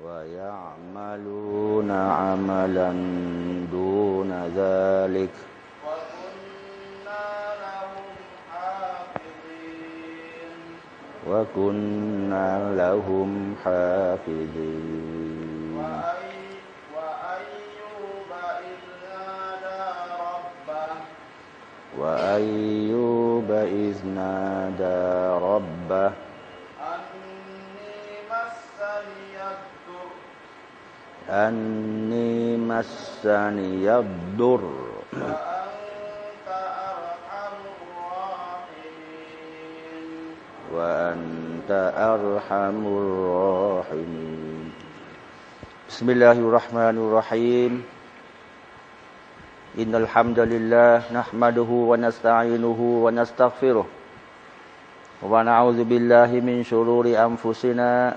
ويعملون عملا دون ذلك. وكنا لهم حافظين. وأيوب إذ نادى ربه وأيوب إذ نادى ربه أني مسني الضر. وأنت أرحم الراحمين. بسم الله الرحمن الرحيم. إن الحمد لله نحمده ونستعينه ونستغفره. ونعوذ بالله من شرور أنفسنا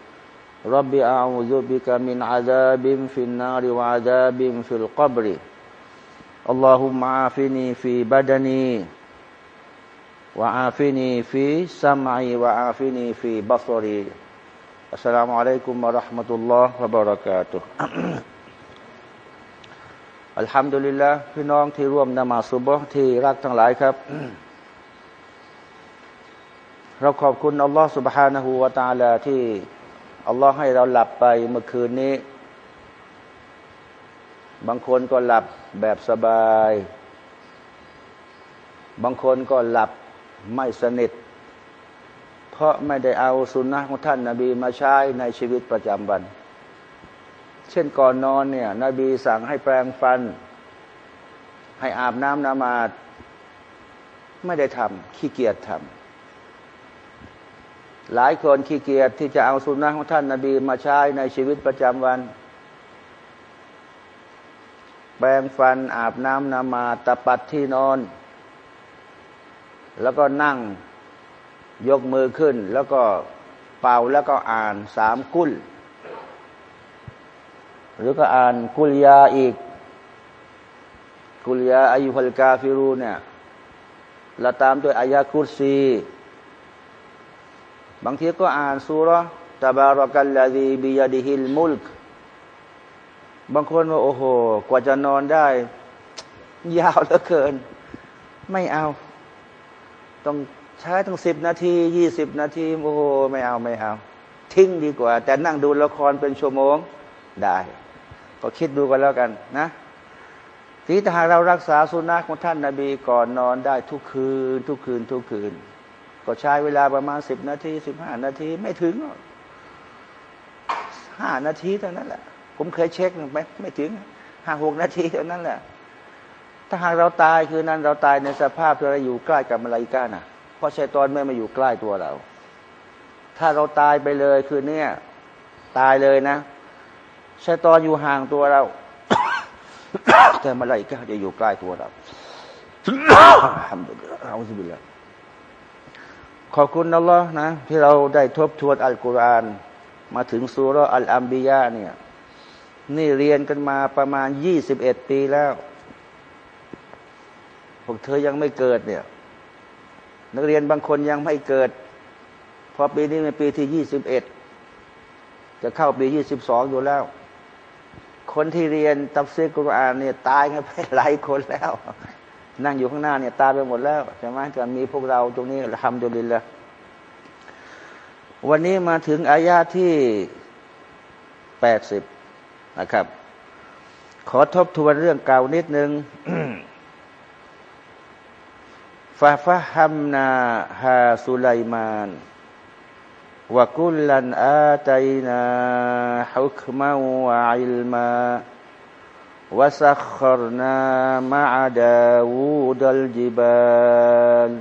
رب أعوذ بك من عذاب في النار وعذاب في القبر اللهم عافني في بدني وعافني في سمعي وعافني في بصري السلام عليكم ورحمة الله وبركاته อัลฮัมดุลิลละพี่น้องที่ร่วมนมาสุบฮ์ที่รักทั้งหลายครับ เราขอบคุณอัลลอฮ์ سبحانه และ تعالى ที่ อัลลอฮ์ให้เราหลับไปเมื่อคืนนี้ บางคนก็หลับแบบสบาย บางคนก็หลับไม่สนิท เพราะไม่ได้เอาสุนนะของท่านนาบีมาใช้ในชีวิตประจำวัน เช่นก่อนนอนเนี่ย นบีสั่งให้แปรงฟัน ให้อาบน้ำนามาดไม่ได้ทำขี้เกียจทำ หลายคนขี้เกียจที่จะเอาสุนนะของท่านนาบีมาใช้ในชีวิตประจำวัน แปรงฟันอาบน้ำนามาตะปัดที่นอน แล้วก็นั่งยกมือขึ้น แล้วก็เป่าแล้วก็อ่านสามกุล หรือก็อ่านกุลยาอีก กุลยาอายุพลกาฟิรูเนี่ย แล้วตามด้วยอายะคุซี บางทีก็อ่านสุรตบารกัลลาดีบิยาดิฮิลมุลกบางคนว่าโอ้โห กว่าจะนอนได้ ยาวเหลือเกิน ไม่เอา ต้องใช้ตั้งสิบนาทียี่สิบนาที โอ้โห ไม่เอาไม่เอา ทิ้งดีกว่า แต่นั่งดูละครเป็นชั่วโมงได้ ก็คิดดูกันแล้วกันนะที่ถ้าเรารักษาสุนัขของท่านนาบีก่อนนอนได้ทุกคืน ทุกคืน ทุกคืน ก็ใช้เวลาประมาณสิบนาทีสิบห้านาทีไม่ถึงห้านาทีเท่านั้นแหละ ผมเคยเช็คไม่ไม่ถึงห้าหกนาทีเท่านั้นแหละ ถ้าหากเราตายคือนั้นเราตายในสภาพที่เราอยู่ใกล้กับมาลายกานะเพราะชัยตอนไม่มาอยู่ใกล้ตัวเรา ถ้าเราตายไปเลยคือเนี่ยตายเลยนะชัยตอนอยู่ห่างตัวเรา แต่มาลายกาจะอยู่ใกล้ตัวเราทำดุลเราสิบุลละ ขอบคุณนัลลอนะที่เราได้ทบทวนอัลกุรอาน มาถึงสุรอัลอัมบียะเนี่ยนี่เรียนกันมาประมาณยี่สิบเอ็ดปีแล้วพวกเธอยังไม่เกิดเนี่ย นักเรียนบางคนยังไม่เกิด พอปีนี้เป็นปีที่ยี่สิบเอ็ดจะเข้าปียี่สิบสองอยู่แล้ว คนที่เรียนตัฟซีกุรอานเนี่ยตายกันไปหลายคนแล้ว นั่งอยู่ข้างหน้าเนี่ยตายไปหมดแล้วใช่ไหมจะมีพวกเราตรงนี้ทำดุลินละวันนี้มาถึงอายาที่แปดสิบนะครับ ขอทบทวนเรื่องเก่านิดนึงฟาฟะฮัมนาฮาสุไลมานวกุลลันอาตัยนาฮุกมาวะอิลมา วะสัครนามะอาดาวูดัลจิบาล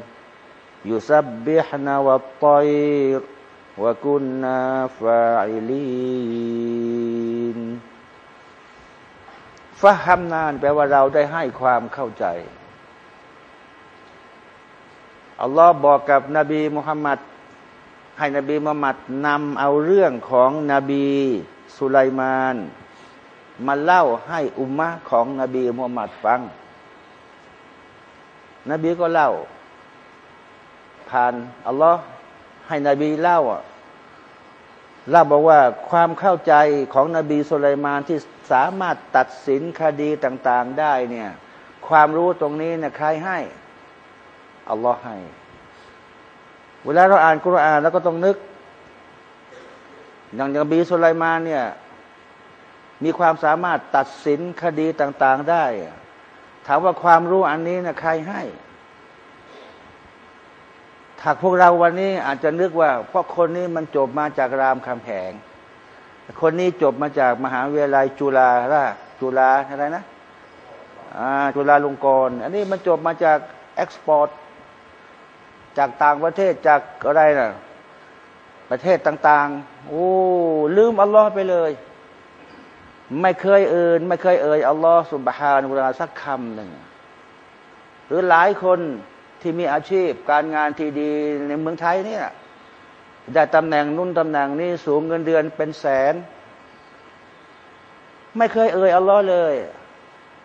يسبحن والطير وكنا فاعلين ฟะฮัมนานแปลว่าเราได้ให้ความเข้าใจ อัลลอฮ์บอกกับนบีมุฮัมมัด ให้นบีมุฮัมมัดนำเอาเรื่องของนบีสุไลมาน มาเล่าให้อุมมะของนบีมุฮัมมัดฟัง นบีก็เล่า ผ่านอัลลอฮ์ให้นบีเล่าเล่าบอกว่าความเข้าใจของนบีสุลัยมานที่สามารถตัดสินคดีต่าง ๆ ได้เนี่ย ความรู้ตรงนี้เนี่ยใครให้อัลลอฮ์ให้ เวลาเราอ่านกุรอานแล้วก็ต้องนึกอย่างนบีสุลัยมานเนี่ย มีความสามารถตัดสินคดีต่าง ๆ ได้ ถามว่าความรู้อันนี้นะใครให้ถ้าพวกเราวันนี้อาจจะนึกว่า เพราะคนนี้มันจบมาจากรามคำแหง คนนี้จบมาจากมหาวิทยาลัยจุฬาละจุฬาอะไรนะจุฬาลงกรณ์อันนี้มันจบมาจากเอ็กซ์พอร์ตจากต่างประเทศจากอะไรนะ่ะประเทศต่าง ๆ โอ้ลืมอัลลอฮ์ไปเลย ไม่เคยเอ่ยไม่เคยเอ่ยอัลลอฮ์สุบฮานุลาสักคำหนึ่ง หรือหลายคนที่มีอาชีพการงานที่ดีในเมืองไทยเนี่ยได้ตำแหน่งนุ่นตำแหน่งนี้สูงเงินเดือนเป็นแสน ไม่เคยเอ่ยอัลลอฮ์เลย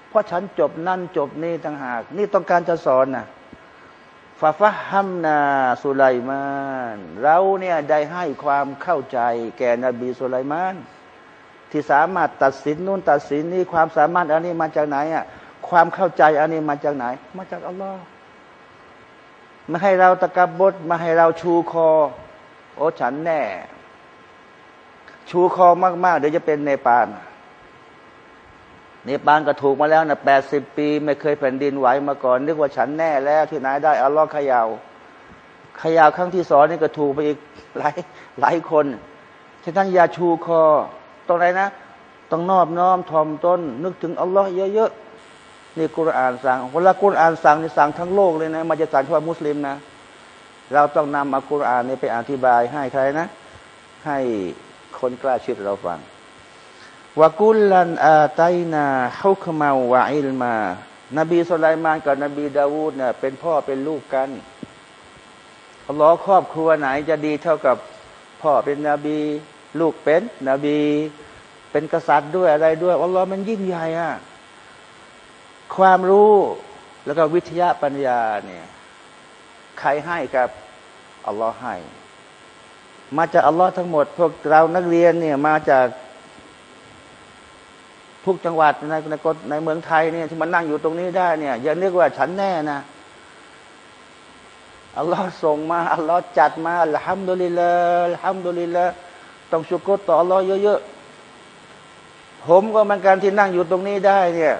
เพราะฉันจบนั่นจบนี่ต่างหาก นี่ต้องการจะสอนนะฟาฟะฮัมนาสุไลมาน เราเนี่ยได้ให้ความเข้าใจแก่นบีสุไลมาน ที่สามารถตัดสินนู่นตัดสินนี่ความสามารถอันนี้มาจากไหนอะความเข้าใจอันนี้มาจากไหน มาจากอัลลอฮ์ม่ให้เราตะกบบดมาให้เราชูคอ โอ้ฉันแน่ ชูคอมากๆ เดี๋ยวจะเป็นเนปาลเนปาลก็ถูกมาแล้วนะแปดสิบปี ไม่เคยแผ่นดินไหวมาก่อน นึกว่าฉันแน่แล้วที่ไหนได้อัลลอฮ์ขยาวขยาวครั้งที่สองนี่ก็ถูกไปอีกหลายหลายคนฉะนั้นอย่าชูคอ ตรงไหนนะ ต้องนอบน้อมถ่อมตนนึกถึงอัลลอฮ์เยอะๆนี่กุรอานสั่งเวลากุรอานสั่งนี่สั่งทั้งโลกเลยนะมาจะสั่งเฉพาะมุสลิมนะ เราต้องนำอัลกุรอานนี่ไปอธิบายให้ใครนะ ให้คนกล้าเชื่อเราฟังวากุลลันอาไตนาฮุคมาวะอิลมา นบีสุลัยมานกับนบีดาวูดเนี่ยเป็นพ่อเป็นลูกกันอัลลอฮ์ครอบครัวไหนจะดีเท่ากับพ่อเป็นนบี ลูกเป็นนบี เป็นกษัตริย์ด้วยอะไรด้วยอัลลอฮ์มันยิ่งใหญ่อะความรู้แล้วก็วิทยาปัญญาเนี่ยใครให้กับอัลลอฮ์ให้ มาจากอัลลอฮ์ทั้งหมด พวกเรานักเรียนเนี่ยมาจากทุกจังหวัดในในในเมืองไทยเนี่ยที่มันนั่งอยู่ตรงนี้ได้เนี่ยอย่านึกว่าฉันแน่นะอัลลอฮ์ส่งมาอัลลอฮ์จัดมาอัลฮัมดุลิลลาห์อัลฮัมดุลิลลาห์ ต้องชุกรต่ออัลลอฮ์เยอะๆ ผมก็มือนกันที่นั่งอยู่ตรงนี้ได้เนี่ย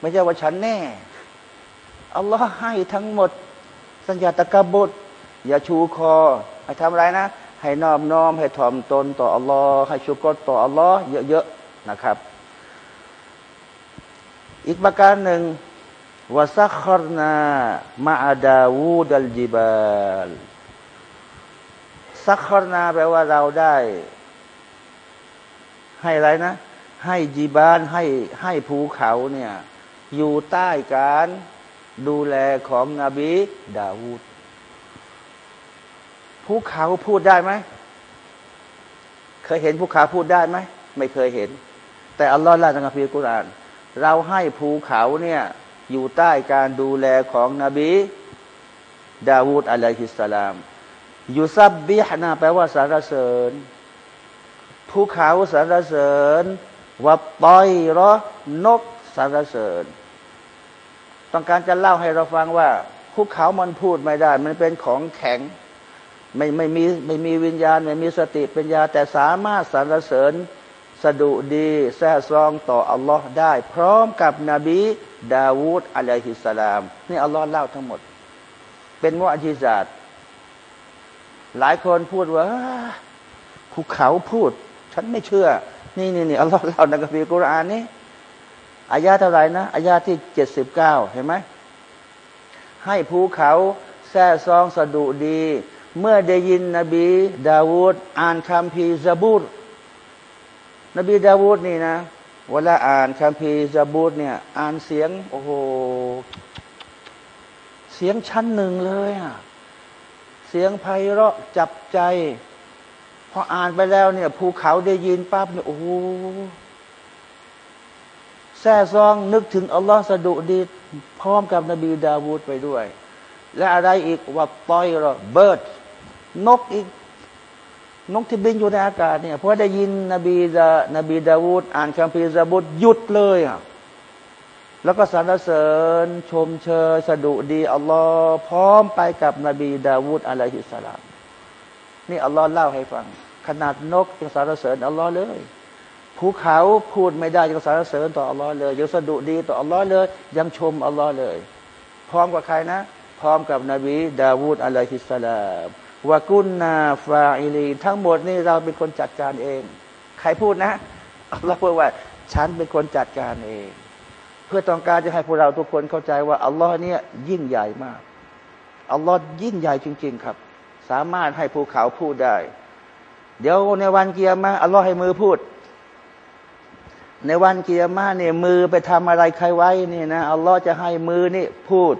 ไม่ใช่ว่าฉันแน่ อัลลอฮ์ให้ทั้งหมด สัญญาตะกบุตรอย่าชูคอให้ทำอะไรนะ ให้นอบน้อม ให้ถ่อมตนต่ออัลลอฮ์ให้ชุกรต่ออัลลอฮ์เยอะๆนะครับ อีกประการหนึ่งวาซัครนามาอาดาวูดัลจิบาล ซักครนาแปลว่าเราได้ ให้อะไรนะ ให้จีบานให้ให้ภูเขาเนี่ย อยู่ใต้การดูแลของนบีดาวูดภูเขาพูดได้ไหม เคยเห็นภูเขาพูดได้ไหม ไม่เคยเห็น แต่อัลลอฮ์ละในคัมภีร์กุรอาน เราให้ภูเขาเนี่ยอยู่ใต้การดูแลของนบี ดาวูดอะลัยฮิสสลาม ยูซับบิฮนาแปลว่าสารเสริญภูเขาสารเสริญวับปอยรอนกสารเสริญ ต้องการจะเล่าให้เราฟังว่าภูเขามันพูดไม่ได้ มันเป็นของแข็ง ไม่ไม่มีไม่มีวิญญาณ ไม่มีสติปัญญา แต่สามารถสรรเสริญสะดุดีแท้ซองต่ออัลลอฮ์ได้ พร้อมกับนบีดาวูดอะลัยฮิสสลาม นี่อัลลอฮ์เล่าทั้งหมด เป็นมุอจิซาต หลายคนพูดว่าภูเขาพูด ฉันไม่เชื่อ นี่นี่นี่อัลลอฮ์เล่าในกัมภีร์กุรอานนี้อายาเท่าไหร่นะอายาที่เจ็ดสิบเก้าเห็นไหมให้ภูเขาแท้ซองสะดุดี เมื่อได้ยินนบีดาวูดอ่านคัมภีร์ซาบูรนบีดาวูดนี่นะ เวลาอ่านคัมภีร์ซาบูรเนี่ย อ่านเสียง โอ้โห เสียงชั้นหนึ่งเลยอะ เสียงไพเราะจับใจ พออ่านไปแล้วเนี่ย ภูเขาได้ยินปั๊บเนี่ยโอ้โหแซ่ซ้องนึกถึงอัลลอฮ์สะดุดีพร้อมกับนบีดาวูดไปด้วย และอะไรอีกว่า والطير bird นกอีก นกที่บินอยู่ในอากาศเนี่ยพอได้ยินนบีดานบีดาวูดอ่านคัมภีร์ซาบูรหยุดเลยอะ แล้วก็สรรเสริญชมเชยสดุดีอัลลอฮ์พร้อมไปกับนบีดาวูดอะลัยฮิสสลามนี่อัลลอฮ์เล่าให้ฟัง ขนาดนกยังสรรเสริญอัลลอฮ์เลยภูเขาพูดไม่ได้ยังสรรเสริญต่ออัลลอฮ์เลยยังสดุดีต่ออัลลอฮ์เลย ยังชมอัลลอฮ์เลย พร้อมกับใครนะ พร้อมกับนบีดาวูดอะลัยฮิสสลามวากุนนาฟาอิลีทั้งหมดนี่เราเป็นคนจัดการเอง ใครพูดนะเราพูดว่า ฉันเป็นคนจัดการเอง เพื่อต้องการจะให้พวกเราทุกคนเข้าใจว่าอัลลอฮ์เนี่ยยิ่งใหญ่มากอัลลอฮ์ยิ่งใหญ่จริง ๆ ครับ สามารถให้ภูเขาพูดได้ เดี๋ยวในวันกิยามะฮ์อัลลอฮ์ให้มือพูด ในวันกิยามะฮ์เนี่ยมือไปทำอะไรใครไว้นี่นะอัลลอฮ์จะให้มือนี่พูด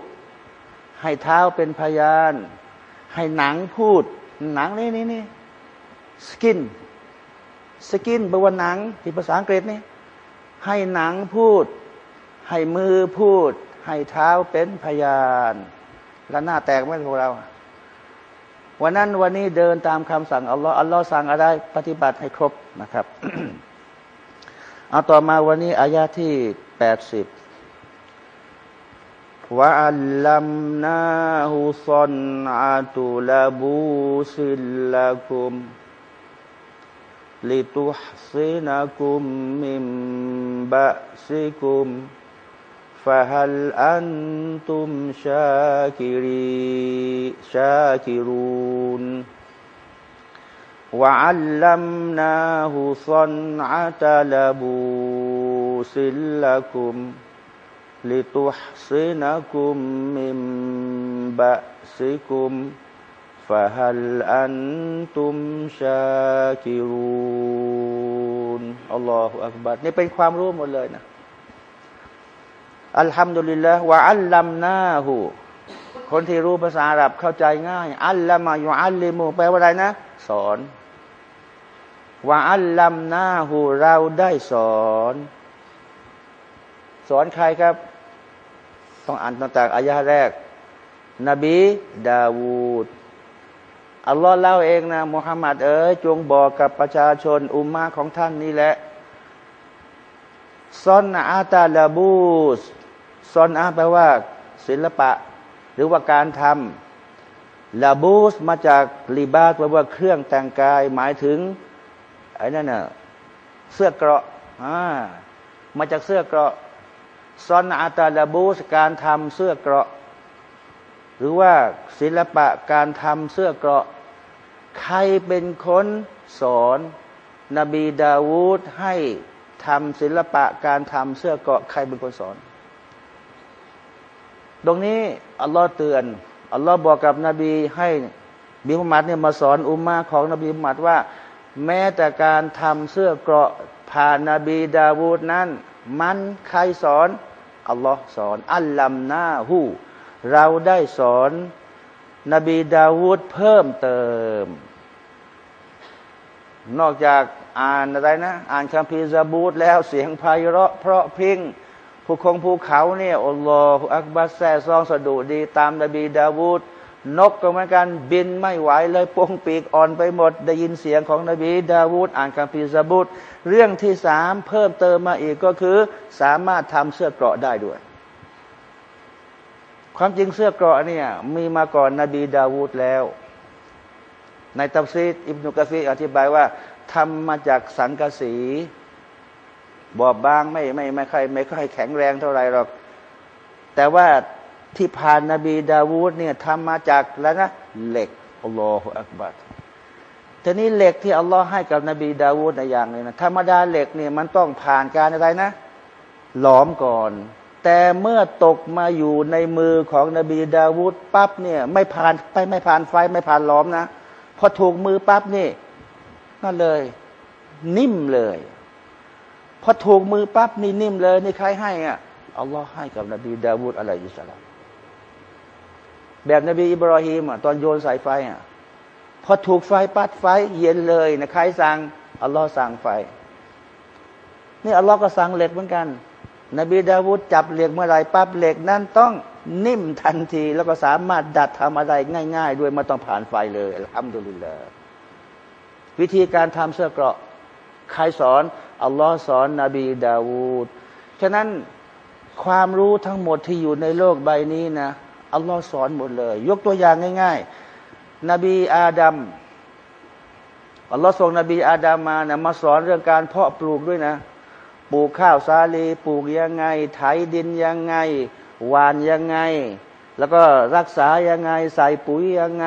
ให้เท้าเป็นพยาน ให้หนังพูด หนังนี่นี่นี่ skin skin แปลว่าหนังที่ภาษาอังกฤษนี่ให้หนังพูด ให้มือพูด ให้เท้าเป็นพยานและหน้าแตกไม่พวกเรา วันนั้นวันนี้เดินตามคำสั่งอัลลอฮ์อัลลอฮ์สั่งอะไร ปฏิบัติให้ครบนะครับเอาต่อมาวันนี้อายาที่แปดสิบวะอัลัมนาหุซอนอาตุลาบูสิลลาคุมลิตุฮซินาคุมมิมบะซิคุม فهل أنتم شاكري شاكرون وعلمناه صنعة لبوس لكم لتحصنكم من بأسكم فهل أنتم شاكرون الله أكبر นี่เป็นความรู้หมดเลยนะ อัลฮัมดุลิลละวะอัลลัมนาหูคนที่รู้ภาษาอาหรับเข้าใจง่าย อัลลัมายูอัลลิมูแปลว่าอะไรนะ สอนว่าอัลลัมนาหูเราได้สอน สอนใครครับ ต้องอ่านตั้งแต่อายาแรก นบีดาวูดอัลลอฮ์เล่าเองนะมุฮัมมัดเอ๋ยจงบอกกับประชาชนอุมมาของท่านนี่แหละซอนอาตาลาบูส ซอนอาแปลว่า ศิลปะ หรือว่าการทำลาบูสมาจากลีบาสแปลว่าเครื่องแต่งกาย หมายถึงไอ้นั่นน่ะเสื้อเกราะอ่ามาจากเสื้อเกราะซอนอาตาลาบูสการทำเสื้อเกราะ หรือว่าศิลปะการทำเสื้อเกราะ ใครเป็นคนสอนนบีดาวูดให้ทำศิลปะการทำเสื้อเกราะใครเป็นคนสอน ตรงนี้อัลลอฮ์เตือนอัลลอฮ์บอกกับนบีให้บิมุมัดเนี่ยมาสอนอุมมาของนบีมุมัดว่า แม้แต่การทำเสื้อเกราะผ่านนบีดาวูดนั้น มันใครสอนอัลลอฮ์สอน อัลลัมนาหูเราได้สอนนบีดาวูดเพิ่มเติม นอกจากอ่านอะไรนะ อ่านคัมภีร์ซาบูตแล้วเสียงไพเราะเพราะพิง ภูคงภูเขาเนี่ยอัลลอฮฺอักบัสแซ่ซองสะดุดี ตามนบีดาวูดนกก็เหมือนกันบินไม่ไหวเลยปงปีกอ่อนไปหมด ได้ยินเสียงของนบีดาวูดอ่านคัมภีร์ซาบูตเรื่องที่สามเพิ่มเติมมาอีกก็คือ สามารถทำเสื้อเกราะได้ด้วย ความจริงเสื้อเกราะเนี่ยมีมาก่อนนบีดาวูดแล้ว ในตัฟซีรอิบนุกะซีรอธิบายว่าทำมาจากสังกะสี บอบบางไม่ไม่ไม่ค่อยไม่ค่อยแข็งแรงเท่าไรหรอก แต่ว่าที่ผ่านนบีดาวูดเนี่ยทำมาจากแล้วนะเหล็กالله أكبر ทีนี้เหล็กที่อัลลอฮ์ให้กับนบีดาวูดในอย่างนี้นะธรรมดาเหล็กเนี่ยมันต้องผ่านการอะไรนะ หลอมก่อน แต่เมื่อตกมาอยู่ในมือของนบีดาวูดปั๊บเนี่ยไม่ผ่านไปไม่ผ่านไฟไม่ผ่านหลอมนะพอถูกมือปั๊บนี่นั่นเลย นิ่มเลย พอถูกมือปั๊บนี่นิ่มเลยนี่ใครให้อะอัลลอฮ์ให้กับนบีดาวูดอะลัยฮิสลามแบบนบีอิบราฮิมอะตอนโยนสายไฟอะพอถูกไฟปัดไฟเย็นเลยนะใครสั่งอัลลอฮ์สั่งไฟ นี่อัลลอฮ์ก็สั่งเหล็กเหมือนกัน นบีดาวูดจับเหล็กเมื่อไรปั๊บเหล็กนั้นต้องนิ่มทันทีแล้วก็สามารถดัดทำอะไรง่ายๆ ด้วยไม่ต้องผ่านไฟเลยอัลฮัมดุลิลลาห์วิธีการทำเสื้อเกราะใครสอน อัลลอฮ์สอนนบีดาวูดฉะนั้นความรู้ทั้งหมดที่อยู่ในโลกใบนี้นะอัลลอฮ์สอนหมดเลย ยกตัวอย่างง่าย ๆ นบีอาดัมอัลลอฮ์ส่งนบีอาดัมมานะมาสอนเรื่องการเพาะปลูกด้วยนะ ปลูกข้าวสาลีปลูกยังไง ไถดินยังไงหวานยังไง แล้วก็รักษายังไง ใส่ปุ๋ยยังไง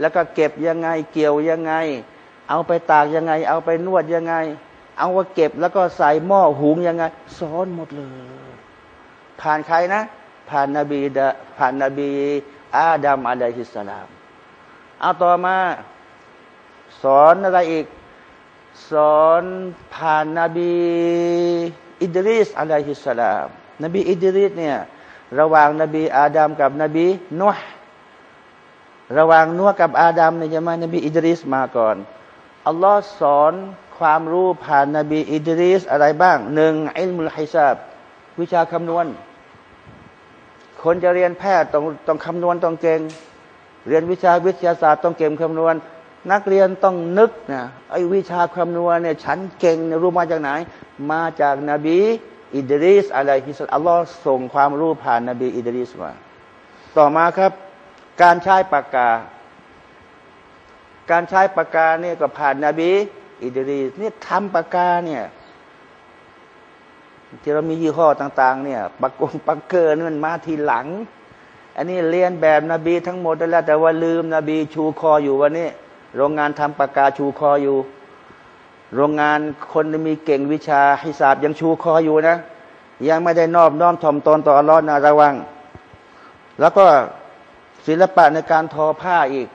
แล้วก็เก็บยังไง เกี่ยวยังไง เอาไปตากยังไง เอาไปนวดยังไง เอาว่าเก็บแล้วก็ใส่หม้อหุงยังไงสอนหมดเลย ผ่านใครนะ ผ่านนบีดะผ่านนบี อาดัมอะลัยฮิสสลาม เอาต่อมา สอนอะไรอีก สอนผ่านนบี อิดริสอะลัยฮิสสลาม นบีอิดริสเนี่ยระหว่างนบีอาดัมกับนบีนัวระหว่างนัวกับอาดัมเนี่ยจะมานบีอิดริสมาก่อนอัลลอฮ์สอน ความรู้ผ่านนบีอิดริสอะไรบ้างหนึ่งอิลมุลฮิซาบวิชาคำนวณ คนจะเรียนแพทย์ต้องต้องคำนวณต้องเก่งเรียนวิชาวิทยาศาสตร์ต้องเก่งคำนวณ นักเรียนต้องนึกนะไอ้วิชาคำนวณเนี่ยฉันเก่งรู้มาจากไหน มาจากนาบีอิดริสอะไรฮิสอัลลอฮ์ส่งความรู้ผ่านนาบีอิดริสมาต่อมาครับ การใช้ปากกา การใช้ปากกาเนี่ยก็ผ่านนาบี อิดริสนี่ทำปากกาเนี่ยที่เรามียี่ห้อต่าง ๆ เนี่ยปักกงปักเกอร์นี่มันมาทีหลัง อันนี้เรียนแบบนบีทั้งหมดแล้ว แต่ว่าลืมนบีชูคออยู่วันนี้ โรงงานทำปากกาชูคออยู่ โรงงานคนมีเก่งวิชาฮิสาบยังชูคออยู่นะ ยังไม่ได้นอบน้อมถ่อมตนต่ออัลลอฮ์นะระวัง แล้วก็ศิลปะในการทอผ้าอีก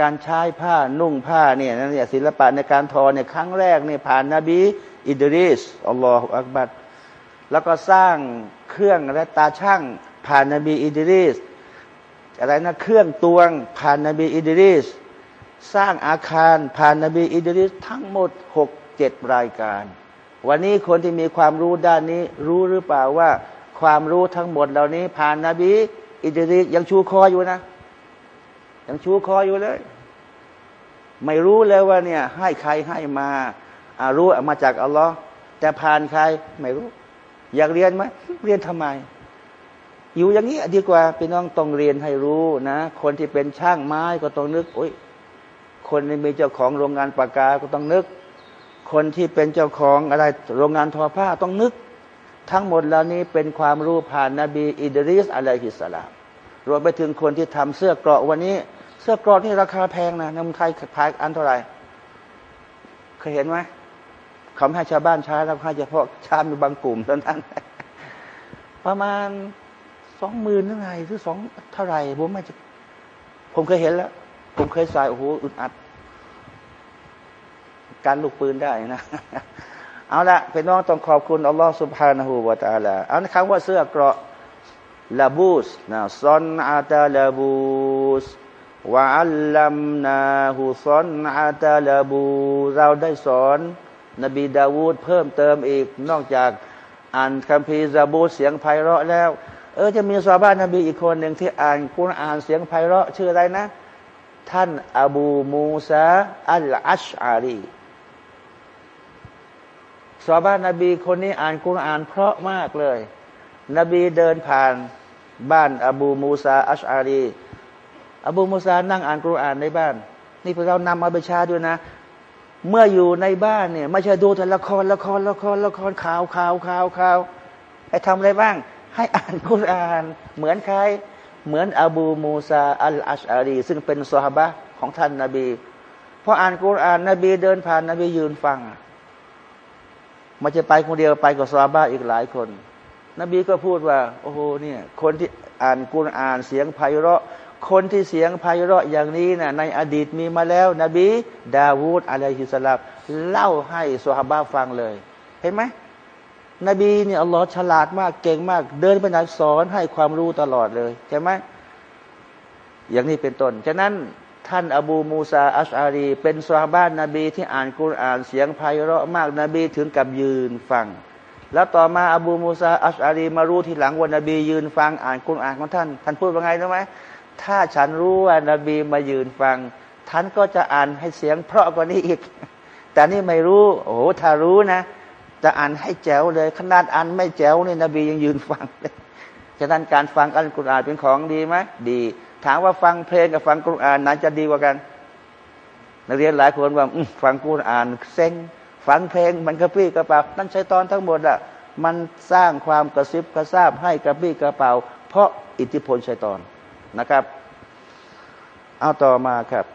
การใช้ผ้านุ่งผ้าเนี่ยนั่นเนี่ศิลปะในการทอเนี่ยครั้งแรกเนี่ยผ่านนาบีอิดริสอัลลอฮฺอักบัดแล้วก็สร้างเครื่องและตาช่างผ่านนบีอิดริสอะไรนะเครื่องตวงผ่านนบีอิดริสสร้างอาคารผ่านนบีอิดริสทั้งหมดหกเจ็ดรายการ วันนี้คนที่มีความรู้ด้านนี้รู้หรือเปล่าว่า ความรู้ทั้งหมดเหล่านี้ผ่านนบีอิดริสยังชูคออยู่นะ ยังชูคออยู่เลย ไม่รู้เลยว่าเนี่ย ให้ใครให้มาอารู้มาจากอัลลอฮ์แต่ผ่านใครไม่รู้ อยากเรียนไหมเรียนทำไม อยู่อย่างนี้ดีกว่าพี่น้องต้องเรียนให้รู้นะ คนที่เป็นช่างไม้ก็ต้องนึกโอ้ยคนที่มีเจ้าของโรงงานปากกาก็ต้องนึก คนที่เป็นเจ้าของอะไรโรงงานทอผ้าต้องนึก ทั้งหมดเหล่านี้เป็นความรู้ผ่านนบีอิดริสอะลัยฮิสสลามรวมไปถึงคนที่ทำเสื้อเกราะวันนี้ เสื้อกราะนี่ราคาแพงนะในเมืองไทยขายอันเท่าไหร่เคยเห็นไหมเขาให้ชาวบ้านใช้แล้วให้เฉพาะชาติมีบางกลุ่มเท่านั้นประมาณสองหมื่นหรือไงหรือสองเท่าไหร่ผมไม่จะผมเคยเห็นแล้ว ผมเคยใส่โอ้โหอึดอัด การลูกปืนได้นะ เอาละเป็นน้องต้องขอบคุณอัลลอฮฺสุบฮานาหูวาตาลาเอาคำว่าเสื้อเกราะลาบูสนะซอนอาตาลาบูส วะอัลลัมนาหูซอนอาตาลาบู เราได้สอน นบีดาวูดเพิ่มเติมอีก นอกจากอ่านคัมภีร์ซาบูเสียงไพเราะแล้ว เออจะมีซาบ้านนบีอีกคนหนึ่งที่อ่านกุรอานเสียงไพเราะชื่ออะไรนะ ท่านอบูมูซาอัลอัชอารีซาบ้านนบีคนนี้อ่านกุรอานเพราะมากเลย นบีเดินผ่านบ้านอบูมูซาอัชอารี อบูมูซานั่งอ่านกุรอานในบ้าน นี่พวกเรานำมาไปชาด้วยนะ เมื่ออยู่ในบ้านเนี่ยไม่ใช่ดูแต่ละครละครละครละครข่าวข่าวข่าวข่าวให้ทำอะไรบ้าง ให้อ่านกุรอาน เหมือนใคร เหมือนอบูมูซาอัลอัชอารีซึ่งเป็นสฮาบะของท่านนาบีพออ่านกุรอานนบีเดินผ่านนบียืนฟังมันจะไปคนเดียวไปกับซาบะอีกหลายคน นบีก็พูดว่า โอ้โหเนี่ยคนที่อ่านกุรอานเสียงไพเราะ คนที่เสียงไพเราะอย่างนี้นะ่ะในอดีตมีมาแล้ว นบี ดาวูดอะลัยฮิสลามเล่าให้ซาบะฟังเลย เห็นไหมนบีเนี่ยอัลลอฮ์ฉลาดมากเก่งมาก เดินไปไหนสอนให้ความรู้ตลอดเลยใช่ไหมอย่างนี้เป็นต้น ฉะนั้นท่านอบูมูซาอัชอารี เป็นสวาบ้านนบีที่อ่านกุรอานเสียงไพเราะมากนบีถึงกับยืนฟังแล้วต่อมาอบูมูซาอัชอารีมารู้ทีหลังว่านบียืนฟังอ่านกุรอานของท่าน ท่านพูดว่าไงรู้ไหม ถ้าฉันรู้ว่านบีมายืนฟังท่านก็จะอ่านให้เสียงเพราะกว่านี้อีก แต่นี่ไม่รู้ โอ้โหถ้ารู้นะ จะอ่านให้แจ๋วเลย ขนาดอ่านไม่แจ๋วนี่นบียังยืนฟังเลยฉะนั้นการฟังอัลกุรอานเป็นของดีไหมดี ถามว่าฟังเพลงกับฟังกุรอานนั้นจะดีกว่ากัน นักเรียนหลายคนว่าฟังกุรอานเซ็งฟังเพลงมันกระปี้กระเป๋านั่นใช้ตอนทั้งหมดอะมันสร้างความกระซิบกระซาบให้กระปี้กระเป๋าเพราะอิทธิพลชัยตอน นะครับ เอาต่อมาครับ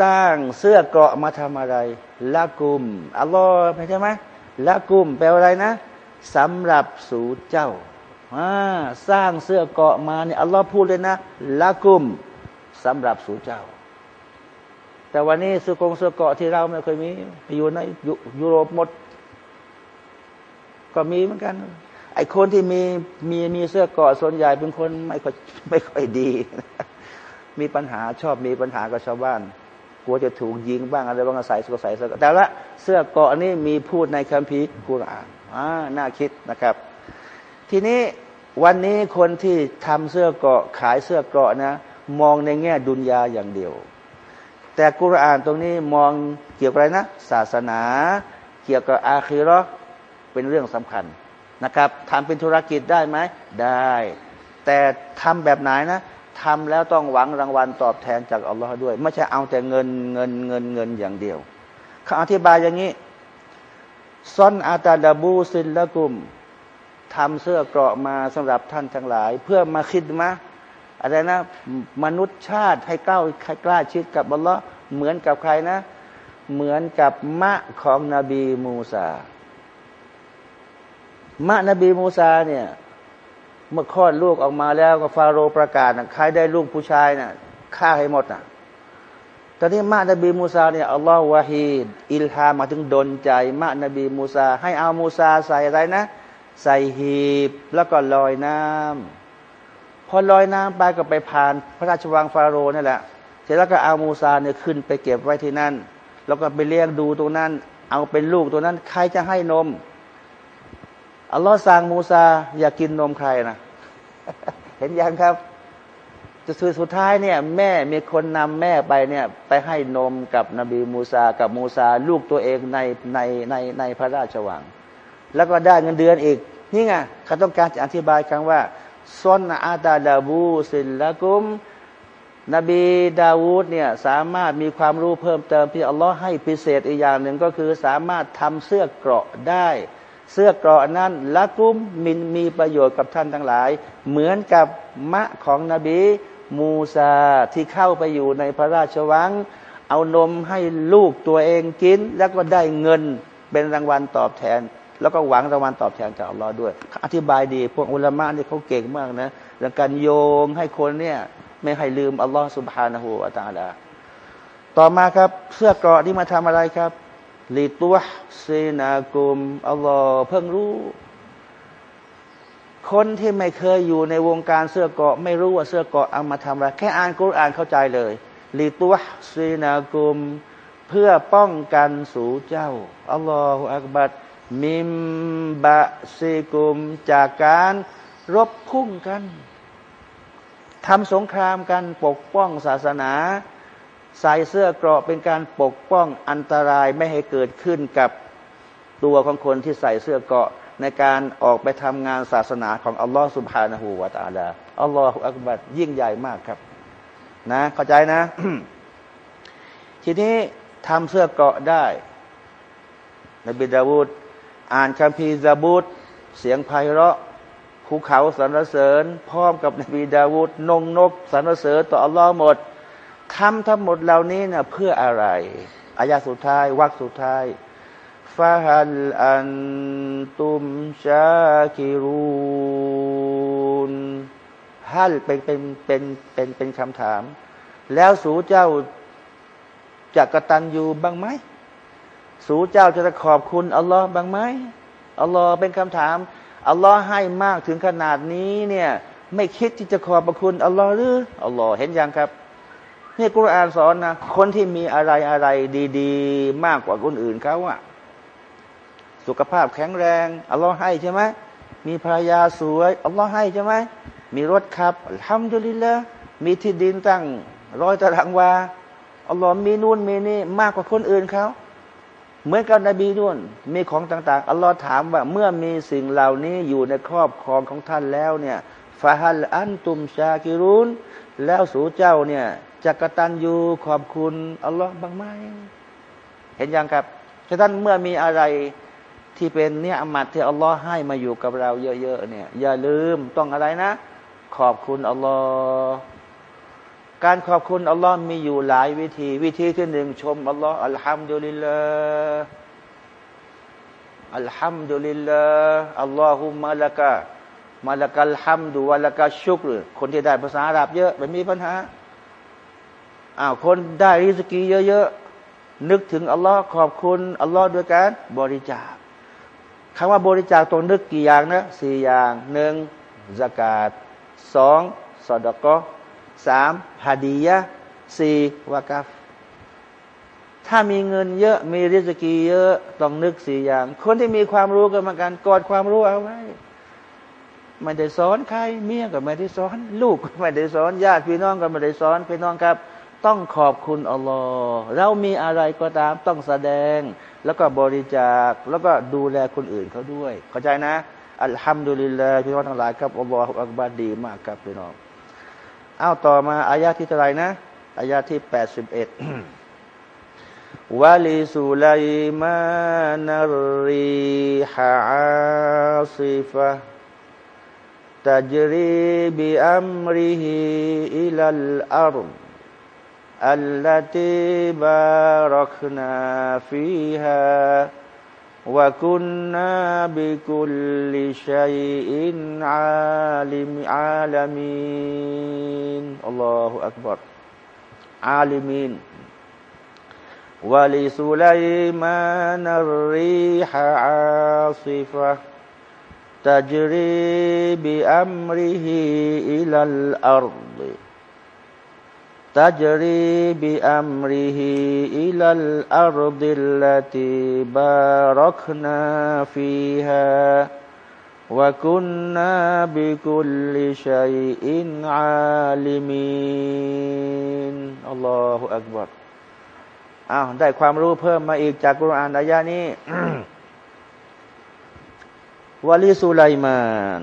สร้างเสื้อเกราะมาทำอะไรละกุมอัลลอฮ์ใช่ไหมละกุมแปลว่าอะไรนะสำหรับสู่เจ้าสร้างเสื้อเกาะมาเนี่ยอัลลอฮ์พูดเลยนะละกุมสำหรับสู่เจ้า แต่วันนี้สื้อกงเสื้อเกาะที่เราไม่เคยมีอยู่ในยุโรปหมด ก็มีเหมือนกัน ไอคนที่มีมีมีเสื้อกาะส่วนใหญ่เป็นคนไม่ค่อยไม่ค่อยดี มีปัญหาชอบมีปัญหากับชาวบ้านกลัวจะถูกยิงบ้างอะไรบ้างใส่ก็ใส่เสื้อแต่ละเสื้อเกาะนี่มีพูดในคัมภีร์กุรอานอ่าน่าคิดนะครับ ทีนี้วันนี้คนที่ทำเสื้อเกราะขายเสื้อเกราะนะ มองในแง่ดุนยาอย่างเดียว แต่กุรอานตรงนี้มองเกี่ยวกับอะไรนะ ศาสนา เกี่ยวกับอาคีรอเป็นเรื่องสำคัญ นะครับทำเป็นธุรกิจได้ไหมได้ แต่ทำแบบไหนนะทำแล้วต้องหวังรางวัลตอบแทนจากอัลลอฮ์ด้วย ไม่ใช่เอาแต่เงินเงินเงินเงินอย่างเดียวเขาอธิบายอย่างนี้ซอนอาตาดาบูซินละกุมทำเสื้อเกราะมาสำหรับท่านทั้งหลาย เพื่อมาคิดมาอะไรนะ มนุษย์ชาติให้กล้าให้กล้าชิดกับอัลลอฮ์เหมือนกับใครนะ เหมือนกับมะของนบีมูซา มะนบีมูซาเนี่ย เมื่อคลอดลูกออกมาแล้วก็ฟาโรห์ประกาศนะใครได้ลูกผู้ชายนะ่ะฆ่าให้หมดนะ่ะตอนนี้มะนบีมูซาเนี่ยอัลลอฮ์วะฮีย์ إلهام หมายถึงดลใจ มะนบีมูซา ให้เอามูซาใส่อะไรนะ ใส่หีบแล้วก็ลอยน้ำพอลอยน้ำไปก็ไปผ่าน พระราชวังฟาโรห์นั่แหละเสร็จแล้วก็เอามูซาเนี่ยขึ้นไปเก็บไว้ที่นั่น แล้วก็ไปเลี้ยงดูตรงนั้น เอาเป็นลูกตัวนั้น ใครจะให้นม อัลลอฮ์สั่งมูซา อย่ากกินนมใครนะเห็นยังครับจะสุดสุดท้ายเนี่ยแม่มีคนนำแม่ไปเนี่ยไปให้นมกับนบีมูซา กับมูซา ลูกตัวเองในในในในพระราชวัง แล้วก็ได้เงินเดือนอีก นี่ไงเขาต้องการจะอธิบายคำว่าซอนอาตาดาบูสินละกุม นบีดาวูดเนี่ยสามารถมีความรู้เพิ่มเติมที่อัลลอฮ์ให้พิเศษอีกอย่างหนึ่งก็คือสามารถทำเสื้อเกราะได้ เสื้อกราะนั้นละกุมมินมีประโยชน์กับท่านทั้งหลาย เหมือนกับมะของนบีมูซาที่เข้าไปอยู่ในพระราชวัง เอานมให้ลูกตัวเองกิน แล้วก็ได้เงินเป็นรางวัลตอบแทน แล้วก็หวังรางวัลตอบแทนจากอัลลอฮ์ด้วย อธิบายดี พวกอุลามะนี่เขาเก่งมากนะเรื่องการโยงให้คนเนี่ยไม่ให้ลืมอัลลอฮ์สุบฮานะฮูอัตาลาต่อมาครับเสื้อกราะนี่มาทำอะไรครับ ลิตัวซีนากุมอัลลอฮ์เพิ่งรู้ คนที่ไม่เคยอยู่ในวงการเสื้อเกาะ ไม่รู้ว่าเสื้อเกาะเอามาทำอะไร แค่อ่านกุรอานเข้าใจเลยลิตัวซีนากุม เพื่อป้องกันสู่เจ้าอัลลอฮฺอักบัดมิมบะซีกุม จากการรบพุ่งกันทำสงครามกันปกป้องศาสนา ใส่เสื้อเกราะเป็นการปกป้องอันตรายไม่ให้เกิดขึ้นกับตัวของคนที่ใส่เสื้อเกราะในการออกไปทำงานศาสนาของอัลลอฮฺสุบฮานะฮูวาตาลาอัลลอฮฺอักบัดยิ่งใหญ่มากครับ นะ เข้าใจนะ ทีนี้ทำเสื้อเกาะได้นบีดาวูดอ่านคัมภีร์ซาบูตเสียงไพเราะภูเขาสรรเสริญ พร้อมกับนบีดาวูดนงนกสรรเสริญต่ออัลลอฮ์หมด ทำทั้งหมดเหล่านี้นะเพื่ออะไรอายาสุดท้ายวักสุดท้ายฟาฮัลอันตุมชาคิรูนฮัลเป็นเป็นเป็นเป็นเป็นคำถาม แล้วสูเจ้าจะกระตันอยู่บ้างไหมสูเจ้าจะขอบคุณอัลลอฮ์บ้างไหมอัลลอฮ์เป็นคำถามอัลลอฮ์ให้มากถึงขนาดนี้เนี่ย ไม่คิดที่จะขอบคุณอัลลอฮ์หรืออัลลอฮ์เห็นยังครับ นี่กุรอานสอนนะคนที่มีอะไรอะไรดี ๆ มากกว่าคนอื่นเขาอะสุขภาพแข็งแรงอัลลอฮ์ให้ใช่ไหมมีภรรยาสวยอัลลอฮ์ให้ใช่ไหมมีรถขับทำดุลิละมีที่ดินตั้งร้อยตารางวาอัลลอฮ์มีนู่นมีนี่มากกว่าคนอื่นเขาเหมือนกับนบีนู่นมีของต่าง ๆ อัลลอฮ์ถามว่า เมื่อมีสิ่งเหล่านี้อยู่ในครอบครองของท่านแล้วเนี่ยฟาฮัลอันตุมชากิรุนแล้วสู่เจ้าเนี่ย จะกตันยูขอบคุณอัลลอฮ์บ้างไหมเห็นยังครับฉะนั้นเมื่อมีอะไรที่เป็นเนี่ยอามัดที่อัลลอฮ์ให้มาอยู่กับเราเยอะๆเนี่ย อย่าลืมต้องอะไรนะ ขอบคุณอัลลอฮ์การขอบคุณอัลลอฮ์มีอยู่หลายวิธี วิธีที่หนึ่งชมอัลลอฮ์อัลฮัมดุลิลลาห์อัลฮัมดุลิลลาห์อัลลอฮุมะละกะมาละกัลฮัมดุวะละกะชุกหรือคนที่ได้ภาษาอาหรับเยอะไม่มีปัญหา อ้าวคนได้ริสกีเยอะๆนึกถึงอัลลอฮ์ขอบคุณอัลลอฮ์ด้วยการบริจาคคำว่าบริจาคตรงนึกกี่อย่างนะสี่อย่างหนึ่งสกาดสองสอดก็สามฮาดียะสี่วากัฟถ้ามีเงินเยอะมีริสกีเยอะต้องนึกสี่อย่าง คนที่มีความรู้กันมากันกอดความรู้เอาไว้ไม่ได้สอนใครเมียก็ไม่ได้สอน ลูกก็ไม่ได้สอนญาติพี่น้องก็ไม่ได้สอนพี่น้องครับ ต้องขอบคุณอัลลอฮ์เรามีอะไรก็ตามต้องแสดง แล้วก็บริจาคแล้วก็ดูแลคนอื่นเขาด้วย เข้าใจนะ อัลฮัมดุลิลลาห์พี่น้องทั้งหลายครับอัลลอฮฺอักบารดีมากครับพี่น้องเอาต่อมาอายาที่เท่าไหร่นะอายาที่แปดสิบเอ็ดวะลิสุไลมานาริฮะอาซิฟะตจรีบิอัมริฮิอิลัลอาร์ التي باركنا فيها وكنا بكل شيء عالم عالمين. الله أكبر. عالمين. ولسليمان الريح عاصفة تجري بأمره إلى الأرض. تجري بأمره إلى الأرض التي باركنا فيها وكنا بكل شيء عالمين الله أكبر อ้าวได้ความรู้เพิ่มมาอีกจากกุรอานอายานี้วลีสุไลมาน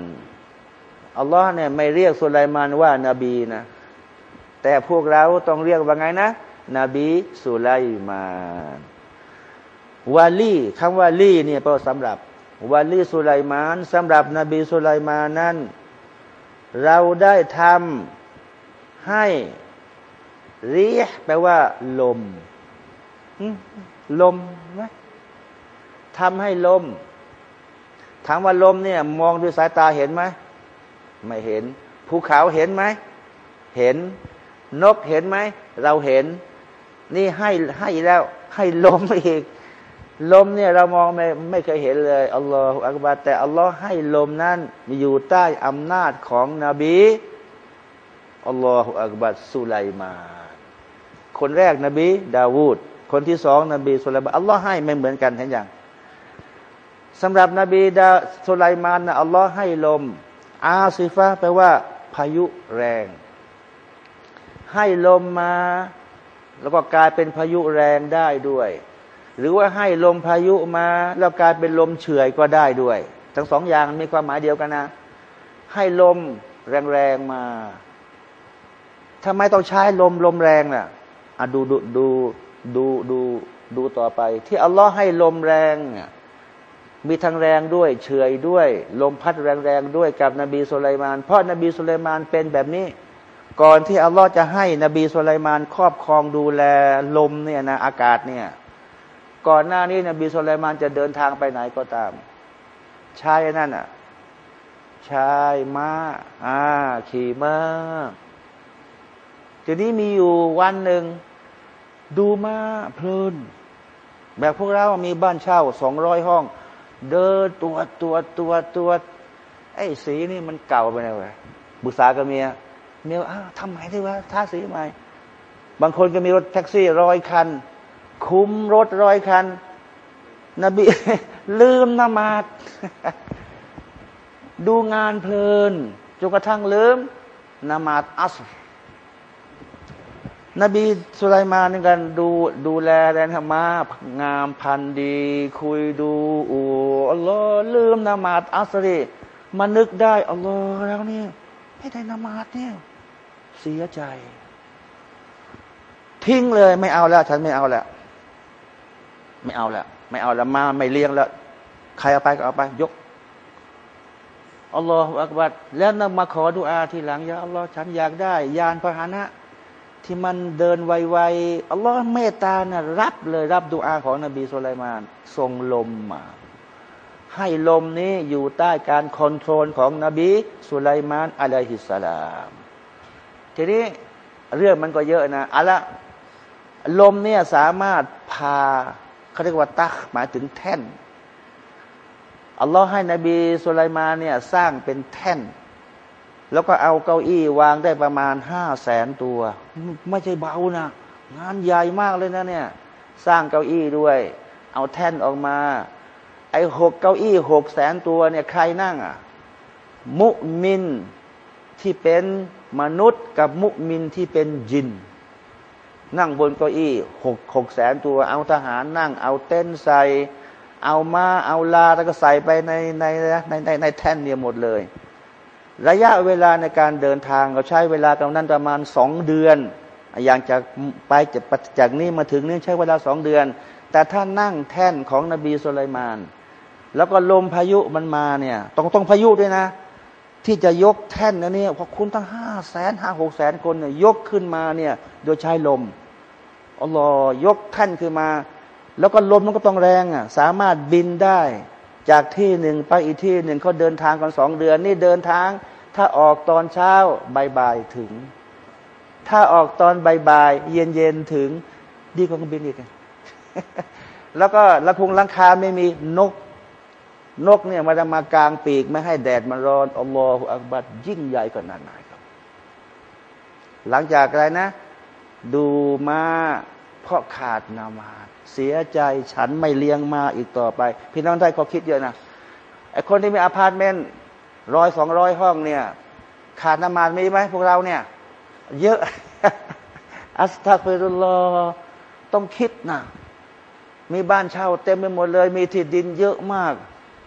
อัลลอฮ์เนี่ยไม่เรียกสุไลมานว่านาบีนะ แต่พวกเราต้องเรียกว่าไงนะ นบีสุไลมานวาลีคำว่าลีเนี่ยแปลว่าสำหรับวาลีสุไลมานสำหรับนบีสุไลมานนั้น เราได้ทำให้รีแปลว่า ลมลมไหมทำให้ลมถามว่าลมเนี่ย มองด้วยสายตาเห็นไหม ไม่เห็น ภูเขาเห็นไหม เห็น นกเห็นไหม เราเห็น นี่ให้ให้แล้ว ให้ลมอีก ลมเนี่ยเรามองไม่ไม่เคยเห็นเลยอัลลอฮฺอักบารแต่อัลลอฮ์ให้ลมนั้นอยู่ใต้อำนาจของนบีอัลลอฮฺอักบารสุไลมานคนแรกนบี ดาวูดคนที่สองนบีสุไลมานอัลลอฮ์ให้ไม่เหมือนกันเห็นอย่างสำหรับนบีดาสุไลมานนะอัลลอฮ์ให้ลม อาซิฟะแปลว่า พายุแรง ให้ลมมา แล้วก็กลายเป็นพายุแรงได้ด้วย หรือว่าให้ลมพายุมา แล้วกลายเป็นลมเฉื่อยก็ได้ด้วย ทั้งสองอย่างมีความหมายเดียวกันนะ ให้ลมแรงๆมาทำไมต้องใช้ลมลมแรงน่ะอะดูดูดูดูดูดูต่อไป ที่อัลลอฮ์ให้ลมแรงมีทั้งแรงด้วยเฉยด้วย ลมพัดแรงๆด้วยกับนบีสุลัยมาน เพราะนบีสุลัยมานเป็นแบบนี้ ก่อนที่อัลลอฮ์จะให้นบีสุลัยมานครอบครองดูแลลมเนี่ยนะอากาศเนี่ย ก่อนหน้านี้นบีสุลัยมานจะเดินทางไปไหนก็ตาม ใชายนั่นอะชายม้าอ่าขี่ม้าทีนี้มีอยู่วันหนึ่งดูมาเพลิน แบบพวกเรามีบ้านเช่าสองร้อยห้อง เดินตัวตัวตัวตัวไอ้สีนี่มันเก่าไปแล้วไงบุษากับเมีย เมียอ้าวทำไมที่ว่าท่าสีใหม่ บางคนก็มีรถแท็กซี่ร้อยคัน คุ้มรถร้อยคัน นบีลืมนมาดดูงานเพลินจนกระทั่งลืมนมาดอัสนบีสุไลมานนี่กันดูดูแลแดนธรรมางามพันดี คุยดูอูอัลลอฮ์ลืมนมาดอัสรีมานึกได้อัลลอฮ์แล้วนี่ไม่ได้นมาดเนี่ย เสียใจ ทิ้งเลยไม่เอาแล้ว ฉันไม่เอาแล้วไม่เอาแล้วไม่เอาแล้วมาไม่เลี้ยงแล้ว ใครเอาไปก็เอาไป ยกอัลลอฮฺอักบัดแล้วนมาขอดุอาทีหลังยาอัลลอฮ์ฉันอยากได้ ยานพาหนะ ที่มันเดินไวๆอัลลอฮ์เมตตานะรับเลยรับดุอาของนบีสุลัยมานส่งลมมา ให้ลมนี้อยู่ใต้การคอนโทรลของนบีสุลัยมานอะลัยฮิสสลาม ทีนี้เรื่องมันก็เยอะนะอะละลมเนี่ยสามารถพาเขาเรียกว่าตักหมายถึงแท่นอัลลอฮ์ให้นบีสุไลมานเนี่ยสร้างเป็นแท่น แล้วก็เอาเก้าอี้วางได้ประมาณห้าแสนตัว ไม่ใช่เบานะงานใหญ่มากเลยนะเนี่ยสร้างเก้าอี้ด้วย เอาแท่นออกมา ไอ้หกเก้าอี้หกแสนตัวเนี่ยใครนั่งอะ มุมินที่เป็น มนุษย์กับมุมินที่เป็นจิน นั่งบนเก้าอี้หกหกแสนตัวเอาทหารนั่ง เอาเต้นใส่ เอามาเอาลาแล้วก็ใส่ไปในในในในในแท่นเนี่ยหมดเลย ระยะเวลาในการเดินทางเราใช้เวลาตรงนั้นประมาณสองเดือน อย่างจากไปจากจากนี้มาถึงนี่ใช้เวลาสองเดือน แต่ถ้านั่งแท่นของนบีสุลัยมาน แล้วก็ลมพายุมันมาเนี่ยต้องต้องพายุด้วยนะ ที่จะยกแท่นนะเนี่ยพอคุณตั้งห้าแสนห้าหกแสนคนเนี่ยยกขึ้นมาเนี่ย โดยใช้ลมอัลลอฮ์ยกแท่นขึ้นมา แล้วก็ลมมันก็ต้องแรงอะ สามารถบินได้ จากที่หนึ่งไปอีกที่หนึ่งเขาเดินทางกันสองเดือน นี่เดินทาง ถ้าออกตอนเช้าบ่ายๆถึง ถ้าออกตอนบ่ายๆเย็นๆถึง ดีกว่าเครื่องบินอีกแล้วก็ละพงลังคาไม่มีนก นกเนี่ยมันจะมากลางปีก ไม่ให้แดดมันร้อนอัลลอฮฺอักบัดยิ่งใหญ่กว่านั้นครับ หลังจากอะไรนะ ดูม้าเพราะขาดนมาซเสียใจฉันไม่เลี้ยงม้าอีกต่อไป พี่น้องไทยก็คิดเยอะนะไอคนที่มีอพาร์ตเมนต์ร้อยสองร้อยห้องเนี่ย ขาดน้ำมันมีไหมพวกเราเนี่ย เยอะ أستغفر الله ต้องคิดนะมีบ้านเช่าเต็มไปหมดเลย มีที่ดินเยอะมาก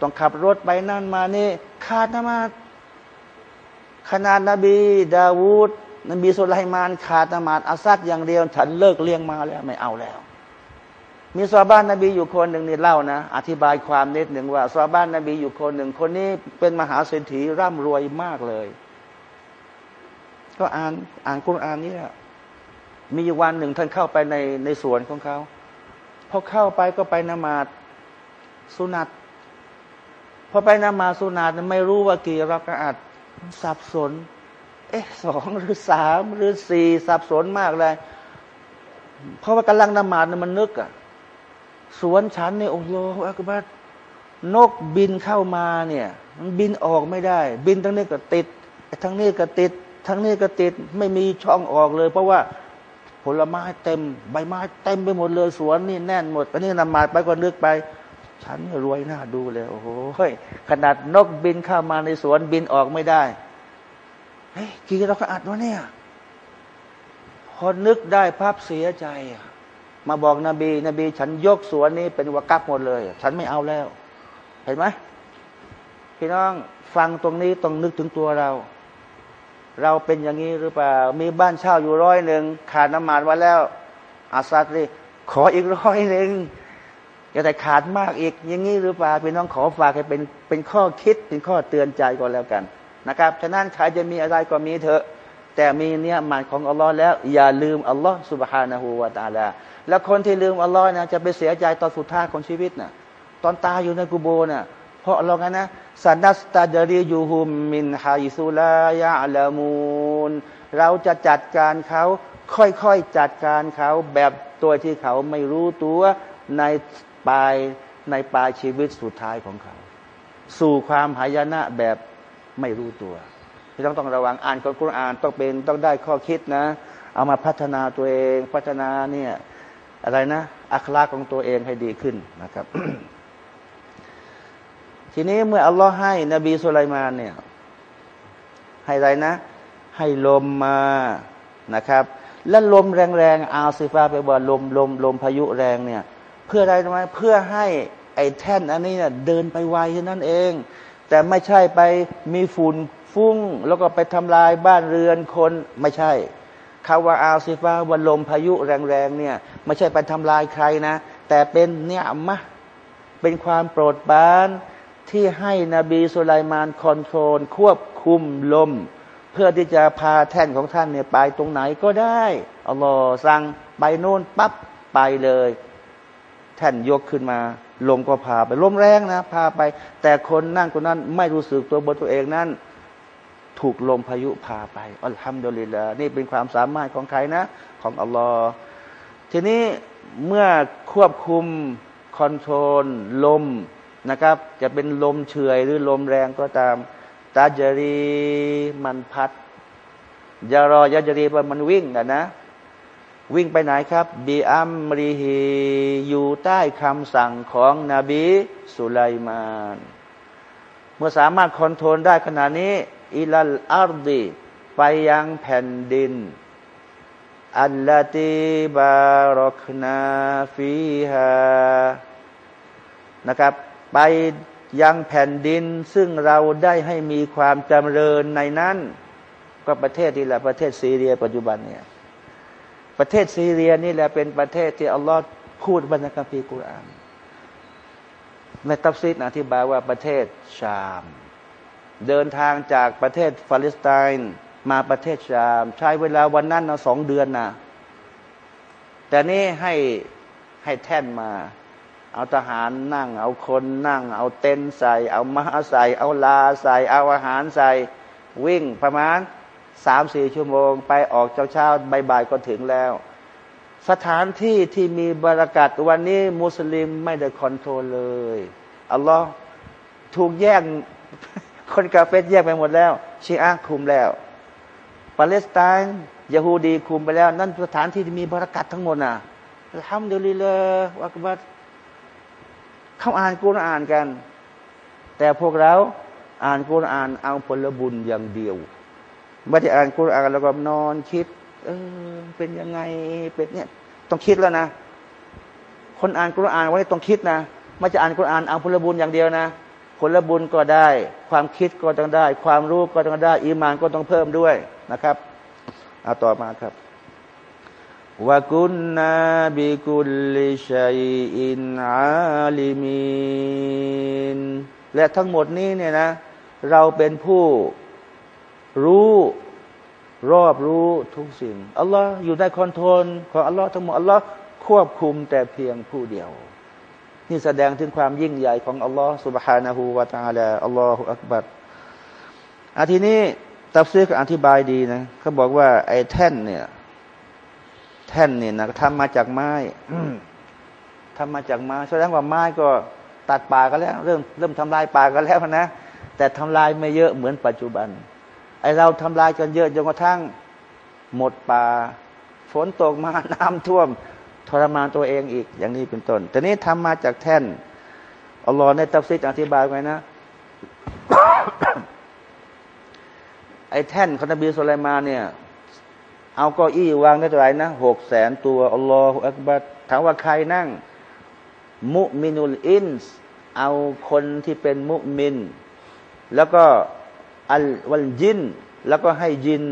ต้องขับรถไปนั่นมานี่ขาดนมันขนาดนบีดาวูดนบีสุไลมานขาดนมันอาซัดอย่างเดียว ฉันเลิกเลี้ยงมาแล้วไม่เอาแล้ว มีซาบ้านนบีอยู่คนหนึ่งนี่เล่านะ อธิบายความนิดหนึ่งว่าซาบ้านนบีอยู่คนหนึ่ง คนนี้เป็นมหาเศรษฐีร่ำรวยมากเลย ก็อ่านอ่านกุรอานนี่แหละมีวันหนึ่งท่านเข้าไปในในสวนของเขาพอเข้าไปก็ไปนมาดสุนัต อไปนมาสุนัตไม่รู้ว่ากี่รักอาดสับสน เอ๊ะสองหรือสามหรือสี่สับสนมากเลย เพราะว่ากำลังนมาดมันนึกอะสวนฉันเนี่ยโอ้โหอักบัดนกบินเข้ามาเนี่ย มันบินออกไม่ได้ บินทั้งนี้ก็ติด ทั้งนี้ก็ติด ทั้งนี้ก็ติดไม่มีช่องออกเลย เพราะว่าผลไม้เต็ม ใบไม้เต็มไปหมดเลยสวนนี่แน่นหมดอันนี้นำมาไปก็นึกไป ฉันรวยหน้าดูเลย โอ้โหขนาดนกบินเข้ามาในสวนบินออกไม่ได้เฮ้ยกี่เราก็อัดวะเนี่ยพอนึกได้ภาพเสียใจมาบอกนบีนบี ฉันยกสวนนี้เป็นวากับหมดเลย ฉันไม่เอาแล้ว เห็นไหมพี่น้องฟังตรงนี้ต้องนึกถึงตัวเรา เราเป็นอย่างนี้หรือเปล่า มีบ้านเช่าอยู่ร้อยหนึ่งขาดน้ำมันไว้แล้วอาซาดีขออีกร้อยหนึ่ง อย่าแต่ขาดมากอีก อย่างนี้หรือเปล่าพี่น้องขอฝากให้เป็นเป็นข้อคิดเป็นข้อเตือนใจก็แล้วกันนะครับฉะนั้นใครจะมีอะไรก็มีเถอะ แต่มีเนี่ยมันของอัลลอฮ์แล้ว อย่าลืมอัลลอฮ์สุบฮานะฮูวาตาลาแล้วคนที่ลืมอัลลอฮ์นะจะไปเสียใจตอนสุดท้ายของชีวิตนะตอนตายอยู่ในกุโบนะเพราะเราไงนะสันนัสตาจรียูฮุมมินฮายซุลายะลามูนเราจะจัดการเขาค่อยๆจัดการเขาแบบตัวที่เขาไม่รู้ตัวใน ปลายในปลายชีวิตสุดท้ายของเขา สู่ความหายนะแบบไม่รู้ตัวที่ต้องต้องระวังอ่านกุรอานต้องเป็นต้องได้ข้อคิดนะ เอามาพัฒนาตัวเองพัฒนาเนี่ยอะไรนะอัคลาของตัวเองให้ดีขึ้นนะครับ ทีนี้เมื่ออัลลอฮ์ให้ นบีสุลัยมานเนี่ย ให้อะไรนะ ให้ลมมานะครับ และลมแรงๆอาซิฟาไปบอกลมลมลมพายุแรงเนี่ย เพื่ออะไรรู้ไมเพื่อให้ไอ้แท่นอันนี้เนี่ยเดินไปไวแค่นั้นเอง แต่ไม่ใช่ไปมีฝุ่นฟุ้ง แล้วก็ไปทำลายบ้านเรือนคนไม่ใช่คาว่าอาซิฟาวันลมพายุแรงๆเนี่ย ไม่ใช่ไปทำลายใครนะ แต่เป็นเนี่ยมะเป็นความโปรดปรานที่ให้นบีสุไลมานคอนโทรล ควบคุมลม เพื่อที่จะพาแท่นของท่านเนี่ยไปตรงไหนก็ได้อัลลอฮ์สั่งไปโน่นปั๊บไปเลย แท่นยกขึ้นมา ลมก็พาไปลมแรงนะพาไป แต่คนนั่งคนนั้นไม่รู้สึกตัวบนตัวเองนั้น ถูกลมพายุพาไปالحمد لله นี่เป็นความสามารถของใครนะ ของอัลลอฮ์ทีนี้เมื่อควบคุม control ลมนะครับ จะเป็นลมเฉยหรือลมแรงก็ตามتجري มันพัด جرى يجري มันวิ่งนะนะ วิ่งไปไหนครับبأمره อยู่ใต้คำสั่งของนบีสุไลมาน เมื่อสามารถ control ได้ขนาดนี้إلى الأرض ไปยังแผ่นดิน التي باركنا فيها นะครับ ไปยังแผ่นดินซึ่งเราได้ให้มีความจำเริญในนั้น ก็ประเทศที่ละประเทศซีเรียปัจจุบันเนี่ย ประเทศซีเรียนี่แหละเป็นประเทศที่อัลลอฮ์พูดบรรณคัมภีร์กุรอานในตัฟซีดอธิบายว่าประเทศชาม เดินทางจากประเทศฟาเลสไตน์มาประเทศชาม ใช้เวลาวันนั้นนะสองเดือนนะแต่นี่ให้ให้แท่นมา เอาทหารนั่ง เอาคนนั่ง เอาเต็นใส่ เอาม้าใส่ เอาลาใส่ เอาอาหารใส่ วิ่งประมาณ สามสี่ชั่วโมง ไปออกเช้าเช้าบ่ายๆก็ถึงแล้ว สถานที่ที่มีบรรากาศวันนี้มุสลิมไม่ได้คอนโทรลเลยอัลลอฮ์ถูกแย่งคนกาเฟสแยกไปหมดแล้ว ชีอะคุมแล้วปาเลสไตน์ยาฮูดีคุมไปแล้ว นั่นสถานที่ที่มีบรากัดทั้งหมดน่ะทำเดียวเลยว่ากันว่าเขาอ่านกุรอ่านกัน แต่พวกเราอ่านกุรอ่านเอาผลบุญอย่างเดียว ไม่ได้อ่านกุรอานแล้วก็นอนคิด เออ เป็นยังไงเป็นเนี่ย ต้องคิดแล้วนะ คนอ่านกุรอานไว้ต้องคิดนะไม่จะอ่านกุรอานเอาผลบุญอย่างเดียวนะผลบุญก็ได้ ความคิดก็ต้องได้ ความรู้ก็ต้องได้ อีมานก็ต้องเพิ่มด้วยนะครับเอาต่อมาครับวากุนนาบิกุลิชัยอินอาลิมินและทั้งหมดนี้เนี่ยนะ เราเป็นผู้ รู้รอบรู้ทุกสิ่งอัลลอฮ์อยู่ในคอนโทรลของอัลลอฮ์ทั้งหมดอัลลอฮ์ควบคุมแต่เพียงผู้เดียวนี่แสดงถึงความยิ่งใหญ่ของอัลลอฮ์ سبحانه และ تعالى อัลลอฮฺอักบัรอาทีนี้ตัฟซีก็อธิบายดีนะเขาบอกว่า ไอ้แท่นเนี่ย แท่นเนี่ยนะทำมาจากไม้ทำมาจากไม้แสดงว่าไม้ก็ตัดป่ากันแล้ว เริ่มเริ่มทำลายป่ากันแล้วนะ แต่ทำลายไม่เยอะเหมือนปัจจุบัน ไอเราทำลายกันเยอะจนกระทั่งหมดป่า ฝนตกมาน้ำท่วม ทรมานตัวเองอีกอย่างนี้เป็นต้น แต่นี้ทำมาจากแท่นอัลลอฮ์ในตัฟซิดอธิบายไว้นะไอ้แท่นขอนบีสุลัยมาเนี่ย เอาก็อี้วางได้เท่าไหร่นะหกแสนตัวอัลลอฮฺอักบัดถามว่าใครนั่ง มุมินุลอินส์เอาคนที่เป็นมุมิน แล้วก็ อัลวัลจิน แล้วก็ให้จิน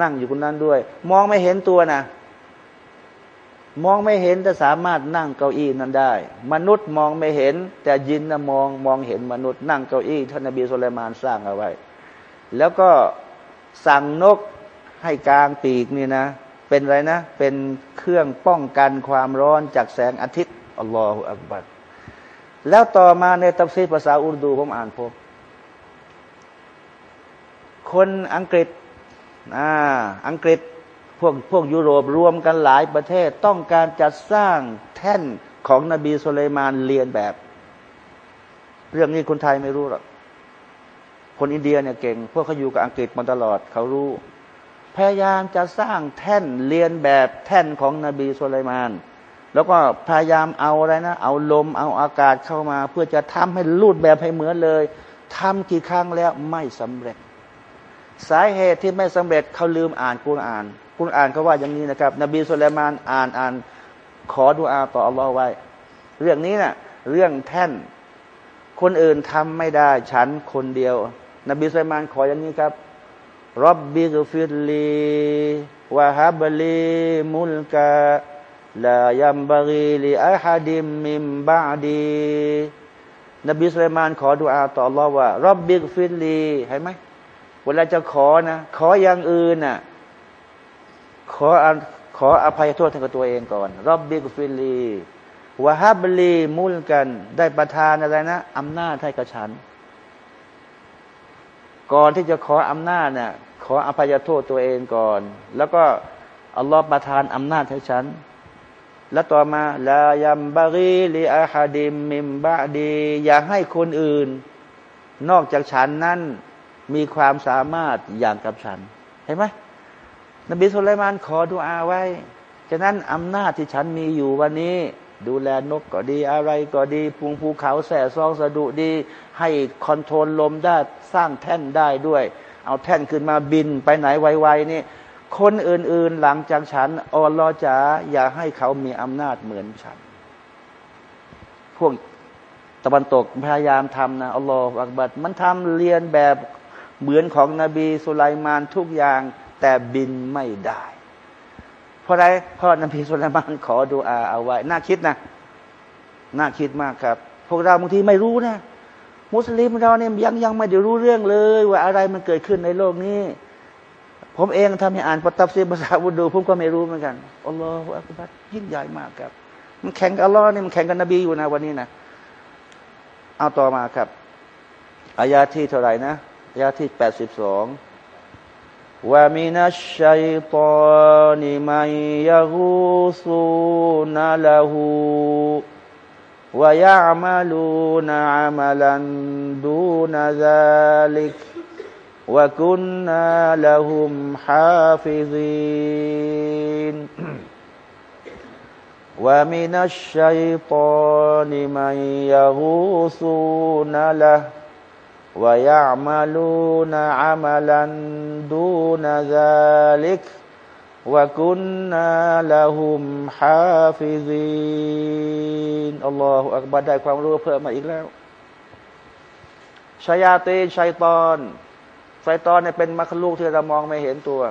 นั่งอยู่คนนั้นด้วย มองไม่เห็นตัวนะ มองไม่เห็นแต่สามารถนั่งเก้าอี้นั้นได้ มนุษย์มองไม่เห็น แต่ยินนะมองมองเห็นมนุษย์นั่งเก้าอี้ท่านนบีสุลัยมานสร้างเอาไว้ แล้วก็สั่งนกให้กลางปีกนี่นะ เป็นไรนะ เป็นเครื่องป้องกันความร้อนจากแสงอาทิตย์อัลลอฮฺอักบัดแล้วต่อมาในตัฟซีภาษาอุรดูผมอ่านพบ คนอังกฤษอ่าอังกฤษพวกพวกยุโรปรวมกันหลายประเทศต้องการจัดสร้างแท่นของนบีสุลัยมานเรียนแบบ เรื่องนี้คนไทยไม่รู้หรอกคนอินเดียเนี่ยเก่ง พวกเขาอยู่กับอังกฤษมาตลอดเขารู้ พยายามจะสร้างแท่นเรียนแบบแท่นของนบีสุลัยมาน แล้วก็พยายามเอาอะไรนะ เอาลมเอาอากาศเข้ามา เพื่อจะทำให้รูดแบบให้เหมือนเลยทำกี่ครั้งแล้วไม่สำเร็จ สาเหตุที่ไม่สำเร็จเขาลืมอ่านกุรอานคุณอ่านเขาว่าอย่างนี้นะครับ นบีสุลัยมานอ่านอ่านขอดุอาต่ออัลลอฮ์ไว้ เรื่องนี้นะ่ะเรื่องแท่น คนอื่นทำไม่ได้ฉันคนเดียว นบีสุลัยมานขออย่างนี้ครับرب اغفر لي وهب لي ملكا لا ينبغي لأحد من بعدي นบีสุลัยมานขอดุอาต่ออัลลอฮ์ว่า رب اغفر لي เห็นไหม เวลาจะขอนะ ขออย่างอื่นนะ่ะขอขออภัยโทษให้กับตัวเองก่อนرب اغفر لي وهب لي ملكا ได้ประทานอะไรนะอำนาจให้กับฉัน ก่อนที่จะขออำนาจเนี่ยขออภัยโทษตัวเองก่อน แล้วก็อัลลอฮ์ประทานอำนาจให้ฉัน แล้วต่อมา لا ينبغي لأحد من بعدي อย่าให้คนอื่น นอกจากฉันนั้น มีความสามารถอย่างกับฉัน เห็นไหมนบีสุลัยมานขอดุอาไว้ ฉะนั้นอำนาจที่ฉันมีอยู่วันนี้ ดูแลนกก็ดีอะไรก็ดีพุงภูเขาแส่ซองสะดุดี ให้คอนโทรลลมได้สร้างแท่นได้ด้วย เอาแท่นขึ้นมาบินไปไหนไวๆนี่คนอื่นๆหลังจากฉันอัลลอฮ์จ๋าอย่าให้เขามีอำนาจเหมือนฉัน พวกตะวันตกพยายามทำนะอัลลอฮฺอักบัดมันทำเรียนแบบ เหมือนของนบีสุไลมานทุกอย่าง แต่บินไม่ได้ เพราะอะไรเพราะนบีสุไลต่านขอดูอาเอาไว้ น่าคิดนะ น่าคิดมากครับ พวกเราบางทีไม่รู้นะ มุสลิมเราเนี่ยยังยังไม่ได้รู้เรื่องเลย ว่าอะไรมันเกิดขึ้นในโลกนี้ ผมเองทำให้อ่านปตับซีภาษาอุดูผมก็ไม่รู้เหมือนกันอัลลอฮฺอักบัรยิ่งใหญ่มากครับมันแข่งกับอัลลอฮ์นี่มันแข่งกับนบีอยู่นะวันนี้นะ เอาต่อมาครับอายาที่เท่าไหร่นะ ยาที่แปดสิบสอง ومن الشيطان من يغوصون له ويعملون عملا دون ذلك وكنا لهم حافظين ومن الشيطان من يغوصون له ويعملون عملا دون ذلك وكنا لهم حافظين الله أكبر ได้ความรู้เพิ่มมาอีกแล้วชายาตีชัยตอนชัยตอนเนี่ยเป็นมรรคลูกที่เรามองไม่เห็นตัว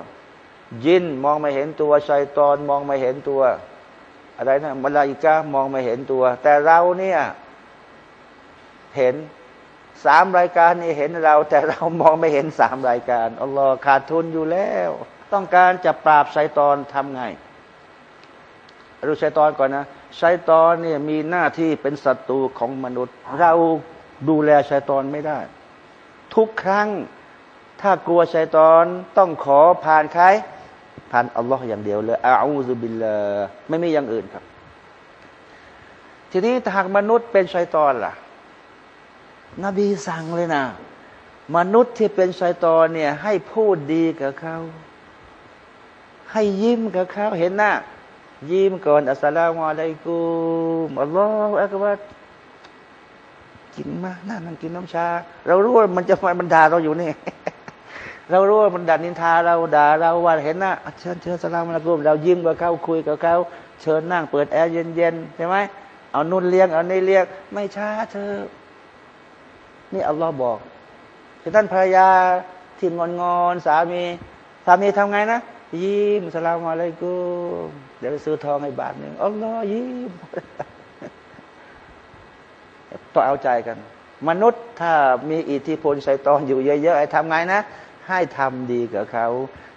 ยินมองไม่เห็นตัวชัยตอนมองไม่เห็นตัว อะไรนะมลาอิกามองไม่เห็นตัว แต่เราเนี่ยเห็น สามรายการนี่เห็นเรา แต่เรามองไม่เห็นสามรายการอัลลอฮ์ขาดทุนอยู่แล้ว ต้องการจะปราบไซตอนทำไงรู้ไซตอนก่อนนะไซตอนเนี่ยมีหน้าที่เป็นศัตรูของมนุษย์ เราดูแลไซตอนไม่ได้ ทุกครั้งถ้ากลัวไซตอนต้องขอผ่านใครผ่านอัลลอฮ์อย่างเดียวเลยอาอูซุบิลลาไม่มีอย่างอื่นครับ ทีนี้ถ้าหากมนุษย์เป็นไซตอนล่ะ นบีสั่งเลยนะ มนุษย์ที่เป็นชัยตอนเนี่ย ให้พูดดีกับเขา ให้ยิ้มกับเขาเห็นหน้ายิ้มก่อนอัสสลามุอะลัยกุมอัลลอฮฺอักบัรกินมาหน้านั่งกินน้ำชา เรารู้ว่ามันจะมาบรรดาเราอยู่นี่เรารู้ว่ามันด่านินทาเราด่าเราว่าเห็นหน้าเชิญเชิญสลามอะลัยกุมเรายิ้มกับเขาคุยกับเขาเชิญนั่งเปิดแอร์เย็นๆใช่ไหมเอานุ่นเลี้ยงเอานี่เลี้ยงไม่ช้าเธอ นี่อัลลอฮ์บอกคือท่านภรรยาที่งอนงอนสามีสามีทำไงนะยิ้มสลามอะไรกูเดี๋ยวไปซื้อทองให้บาทหนึ่งอัลลอฮ์ยิ้มต้องเอาใจกัน มนุษย์ถ้ามีอิทธิพลไซตอนอยู่เยอะๆไอ้ทำไงนะ ให้ทำดีกับเขา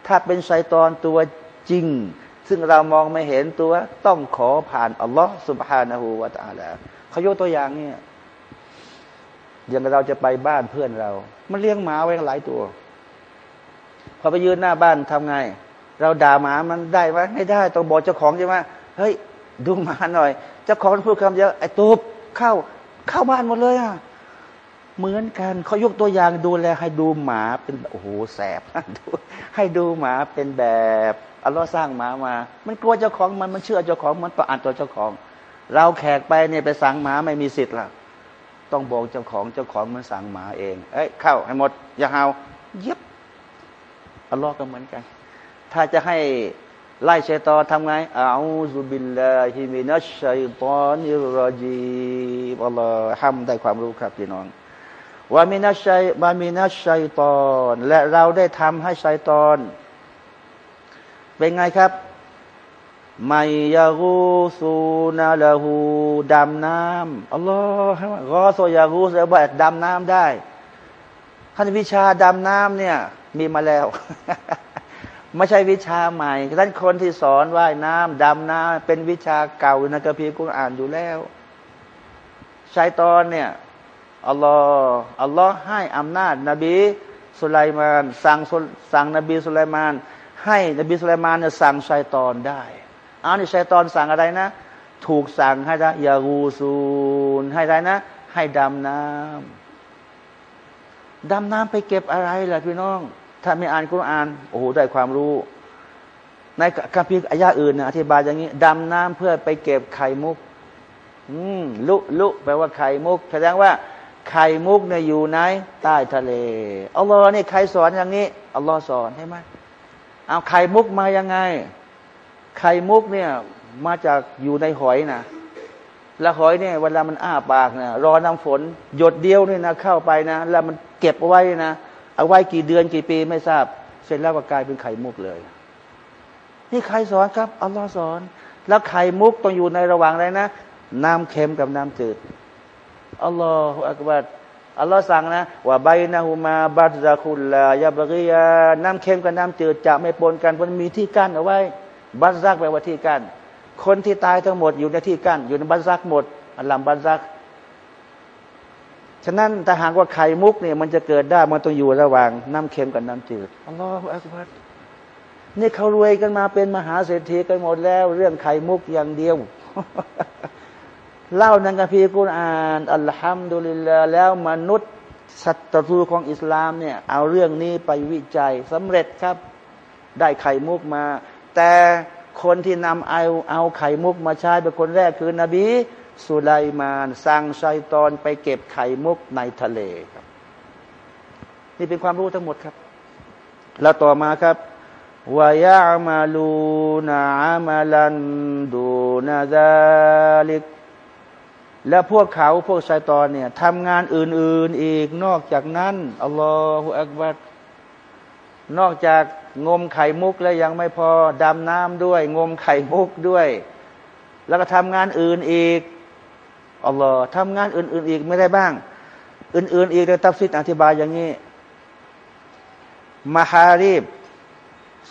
ถ้าเป็นไซตอนตัวจริง ซึ่งเรามองไม่เห็นตัวต้องขอผ่านอัลลอฮ์สุบฮานะฮูวาตาลาเขายกตัวอย่างเนี่ย อย่างเราจะไปบ้านเพื่อนเรา มันเลี้ยงหมาไว้หลายตัว พอไปยืนหน้าบ้านทำไง เราด่าหมามันได้ไหมไม่ได้ต้องบอกเจ้าของใช่ไหมเฮ้ยดูหมาหน่อย เจ้าของพูดคำเยอะไอ้ตูบเข้าเข้าบ้านหมดเลยอะเหมือนกันเขายกตัวอย่างดูแลให้ดูหมาเป็นโอ้โหแสบให้ดูหมาเป็นแบบอัลลอฮ์สร้างหมามา มันกลัวเจ้าของมันมันเชื่อเจ้าของมันต่ออ่านตัวเจ้าของ เราแขกไปเนี่ยไปสั่งหมาไม่มีสิทธิ์ละ ต้องบอกเจ้าของเจ้าของมันสั่งหมาเอง เอ้ยเข้าให้หมด อย่าเห่าเย็บอัลลอฮ์ก็เหมือนกัน ถ้าจะให้ไล่ชัยตอทำไงอาซุบิลลาฮิมินัชชัยตอนิรจีบอัลลอฮ์ห้ามได้ความรู้ครับพี่น้องว่ามินัชชัยบามินัชชัยตอน และเราได้ทำให้ชัยตอน เป็นไงครับ ไมยากูซูนาลาหูดำน้ำอัลลอฮ์รอโซยากูสแล้วบอกดำน้ำได้ขั้นวิชาดำน้ำเนี่ย มีมาแล้ว ไม่ใช่วิชาใหม่ท่านคนที่สอนว่ายน้ำดำน้ำเป็นวิชาเก่าในกัมภีร์กุรอานอยู่แล้วชายตอนเนี่ยอัลลอฮ์อัลลอฮ์ให้อำนาจ นบีสุไลมาน สั่งสั่งนบีสุไลมาน ให้นบีสุไลมานเนี่ยสั่งชายตอนได้ อานี่ชัยตอนสั่งอะไรนะ ถูกสั่งให้ได้ยากูซูนให้ได้นะ ให้ดำน้ำดำน้ำไปเก็บอะไรล่ะพี่น้อง ถ้าไม่อ่านกุรอาน โอ้โหได้ความรู้ ในคัมภีร์อายะอื่นนะอธิบายอย่างนี้ดำน้ำเพื่อไปเก็บไข่มุก อืมลุลุแปลว่าไข่มุกแสดงว่าไข่มุกเนี่ยอยู่ในใต้ทะเลอัลลอฮ์นี่ใครสอนอย่างนี้อัลลอฮ์สอนใช่ไหมเอาไข่มุกมายังไง ไข่มุกเนี่ยมาจากอยู่ในหอยนะแล้วหอยเนี่ยเวลามันอ้าปากนะรอน้ำฝน หยดเดียวเนี่ยนะเข้าไปนะ แล้วมันเก็บเอาไว้นะเอาไว้กี่เดือนกี่ปีไม่ทราบ เสร็จแล้วก็กลายเป็นไข่มุกเลย นี่ใครสอนครับอัลลอฮ์สอน แล้วไข่มุกต้องอยู่ในระหว่างอะไรนะน้ำเค็มกับน้ำจืดอัลลอฮฺอักบัดอัลลอฮ์สั่งนะว่าใบนาหูมาบัตซาคุลลายาบริยาน้ำเค็มกับน้ำจืดจะไม่ปนกันเพราะมีที่กั้นเอาไว้ บัซักแปลว่าที่กั้นคนที่ตายทั้งหมดอยู่ในที่กั้นอยู่ในบัซักหมดอัลลัมบัซักฉะนั้นถ้าหากว่าไข่มุกเนี่ยมันจะเกิดได้มันต้องอยู่ระหว่างน้ำเค็มกับน้ำจืดอัลลอฮฺอักบัรนี่เขารวยกันมาเป็นมหาเศรษฐีกันหมดแล้ว เรื่องไข่มุกอย่างเดียว เล่าในกัมภีร์กุรอานอัลฮัมดุลิลลาแล้วมนุษย์ศัตรูของอิสลามเนี่ยเอาเรื่องนี้ไปวิจัยสำเร็จครับ ได้ไข่มุกมา แต่คนที่นำเอาเอาไข่มุกมาใช้เป็นคนแรกคือนบีสุไลมานสั่งชัยตอนไปเก็บไข่มุกในทะเลครับ นี่เป็นความรู้ทั้งหมดครับ แล้วต่อมาครับวายามาลูนาอามาลันดูนาซาลิก และพวกเขาพวกชายตอนเนี่ยทำงานอื่น ๆ อีกนอกจากนั้นอัลลอฮฺอักบัด นอกจากงมไข่มุกแล้วยังไม่พอดำน้ำด้วย งมไข่มุกด้วย แล้วก็ทำงานอื่นอีกอัลลอฮ์ทำงานอื่น ๆ อีกไม่ได้บ้าง อื่น ๆ อีกแต่ตัฟซิดอธิบายอย่างนี้มาฮารีบ